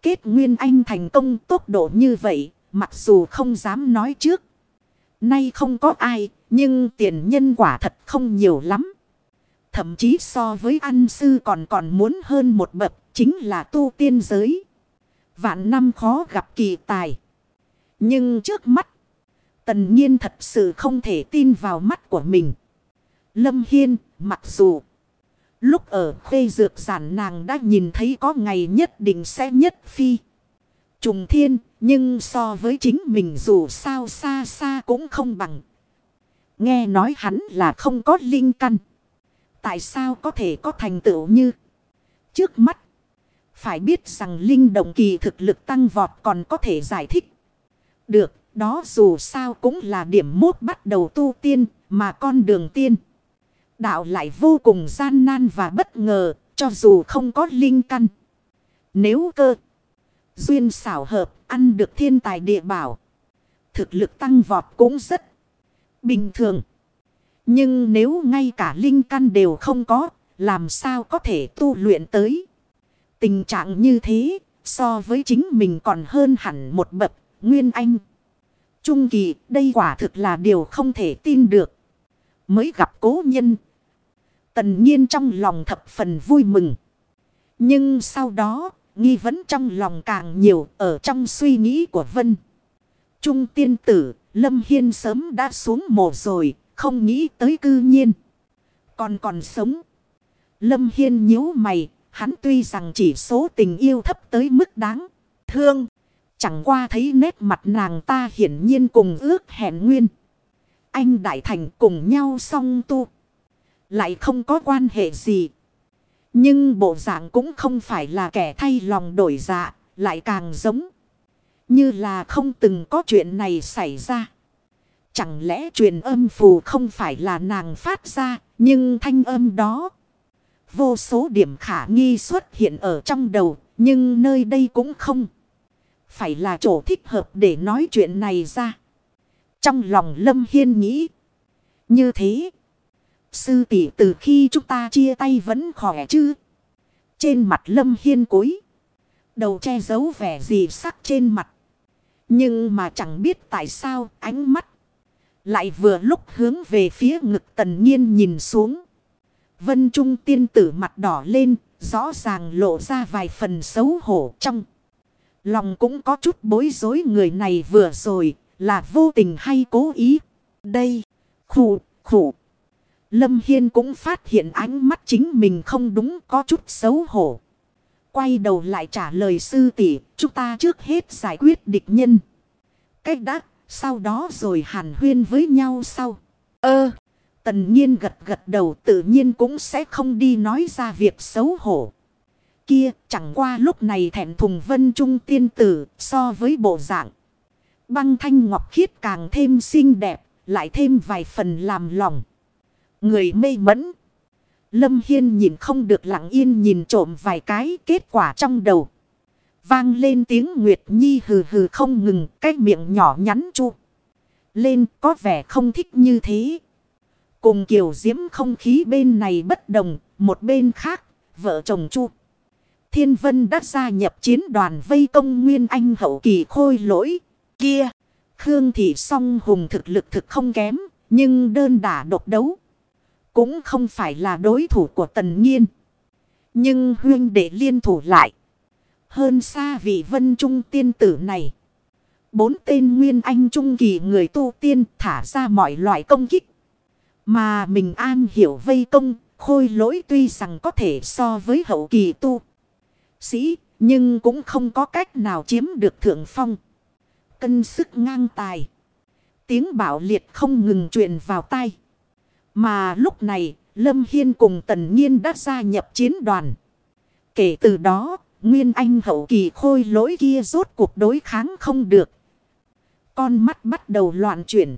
Kết Nguyên Anh thành công tốc độ như vậy mặc dù không dám nói trước. Nay không có ai nhưng tiền nhân quả thật không nhiều lắm. Thậm chí so với ăn sư còn còn muốn hơn một bậc chính là tu tiên giới. Vạn năm khó gặp kỳ tài. Nhưng trước mắt, tần nhiên thật sự không thể tin vào mắt của mình. Lâm Hiên, mặc dù lúc ở khuê dược giản nàng đã nhìn thấy có ngày nhất định sẽ nhất phi. Trùng thiên, nhưng so với chính mình dù sao xa xa cũng không bằng. Nghe nói hắn là không có linh căn. Tại sao có thể có thành tựu như trước mắt? Phải biết rằng linh động kỳ thực lực tăng vọt còn có thể giải thích. Được, đó dù sao cũng là điểm mốt bắt đầu tu tiên, mà con đường tiên. Đạo lại vô cùng gian nan và bất ngờ, cho dù không có linh căn. Nếu cơ, duyên xảo hợp, ăn được thiên tài địa bảo. Thực lực tăng vọt cũng rất bình thường. Nhưng nếu ngay cả linh căn đều không có, làm sao có thể tu luyện tới. Tình trạng như thế, so với chính mình còn hơn hẳn một bậc, Nguyên Anh. Trung kỳ, đây quả thực là điều không thể tin được. Mới gặp cố nhân. Tần nhiên trong lòng thập phần vui mừng. Nhưng sau đó, nghi vấn trong lòng càng nhiều ở trong suy nghĩ của Vân. Trung tiên tử, Lâm Hiên sớm đã xuống mồ rồi, không nghĩ tới cư nhiên. Còn còn sống. Lâm Hiên nhíu mày, Hắn tuy rằng chỉ số tình yêu thấp tới mức đáng thương. Chẳng qua thấy nét mặt nàng ta hiển nhiên cùng ước hẹn nguyên. Anh Đại Thành cùng nhau song tu. Lại không có quan hệ gì. Nhưng bộ dạng cũng không phải là kẻ thay lòng đổi dạ. Lại càng giống. Như là không từng có chuyện này xảy ra. Chẳng lẽ truyền âm phù không phải là nàng phát ra. Nhưng thanh âm đó Vô số điểm khả nghi xuất hiện ở trong đầu, nhưng nơi đây cũng không. Phải là chỗ thích hợp để nói chuyện này ra. Trong lòng Lâm Hiên nghĩ. Như thế. Sư tỷ từ khi chúng ta chia tay vẫn khỏe chứ. Trên mặt Lâm Hiên cúi. Đầu che giấu vẻ gì sắc trên mặt. Nhưng mà chẳng biết tại sao ánh mắt. Lại vừa lúc hướng về phía ngực tần nhiên nhìn xuống. Vân Trung tiên tử mặt đỏ lên, rõ ràng lộ ra vài phần xấu hổ trong. Lòng cũng có chút bối rối người này vừa rồi, là vô tình hay cố ý. Đây, khủ, khủ. Lâm Hiên cũng phát hiện ánh mắt chính mình không đúng có chút xấu hổ. Quay đầu lại trả lời sư tỷ, chúng ta trước hết giải quyết địch nhân. Cách đắc, sau đó rồi hàn huyên với nhau sau. Ơ! Tần nhiên gật gật đầu tự nhiên cũng sẽ không đi nói ra việc xấu hổ. Kia chẳng qua lúc này thẹn thùng vân trung tiên tử so với bộ dạng. Băng thanh ngọc khiết càng thêm xinh đẹp, lại thêm vài phần làm lòng. Người mê mẫn. Lâm Hiên nhìn không được lặng yên nhìn trộm vài cái kết quả trong đầu. Vang lên tiếng Nguyệt Nhi hừ hừ không ngừng, cái miệng nhỏ nhắn chu. Lên có vẻ không thích như thế. Cùng kiểu diễm không khí bên này bất đồng, một bên khác, vợ chồng chu. Thiên Vân đã gia nhập chiến đoàn vây công Nguyên Anh hậu kỳ khôi lỗi. Kia, Khương Thị song hùng thực lực thực không kém, nhưng đơn đả độc đấu. Cũng không phải là đối thủ của Tần Nhiên. Nhưng huyên để liên thủ lại. Hơn xa vị vân trung tiên tử này. Bốn tên Nguyên Anh trung kỳ người tu tiên thả ra mọi loại công kích. Mà mình an hiểu vây công, khôi lỗi tuy rằng có thể so với hậu kỳ tu. Sĩ, nhưng cũng không có cách nào chiếm được thượng phong. Cân sức ngang tài. Tiếng bảo liệt không ngừng truyền vào tai mà lúc này, Lâm Hiên cùng Tần Nhiên đã gia nhập chiến đoàn. Kể từ đó, Nguyên Anh hậu kỳ khôi lỗi kia rốt cuộc đối kháng không được. Con mắt bắt đầu loạn chuyển.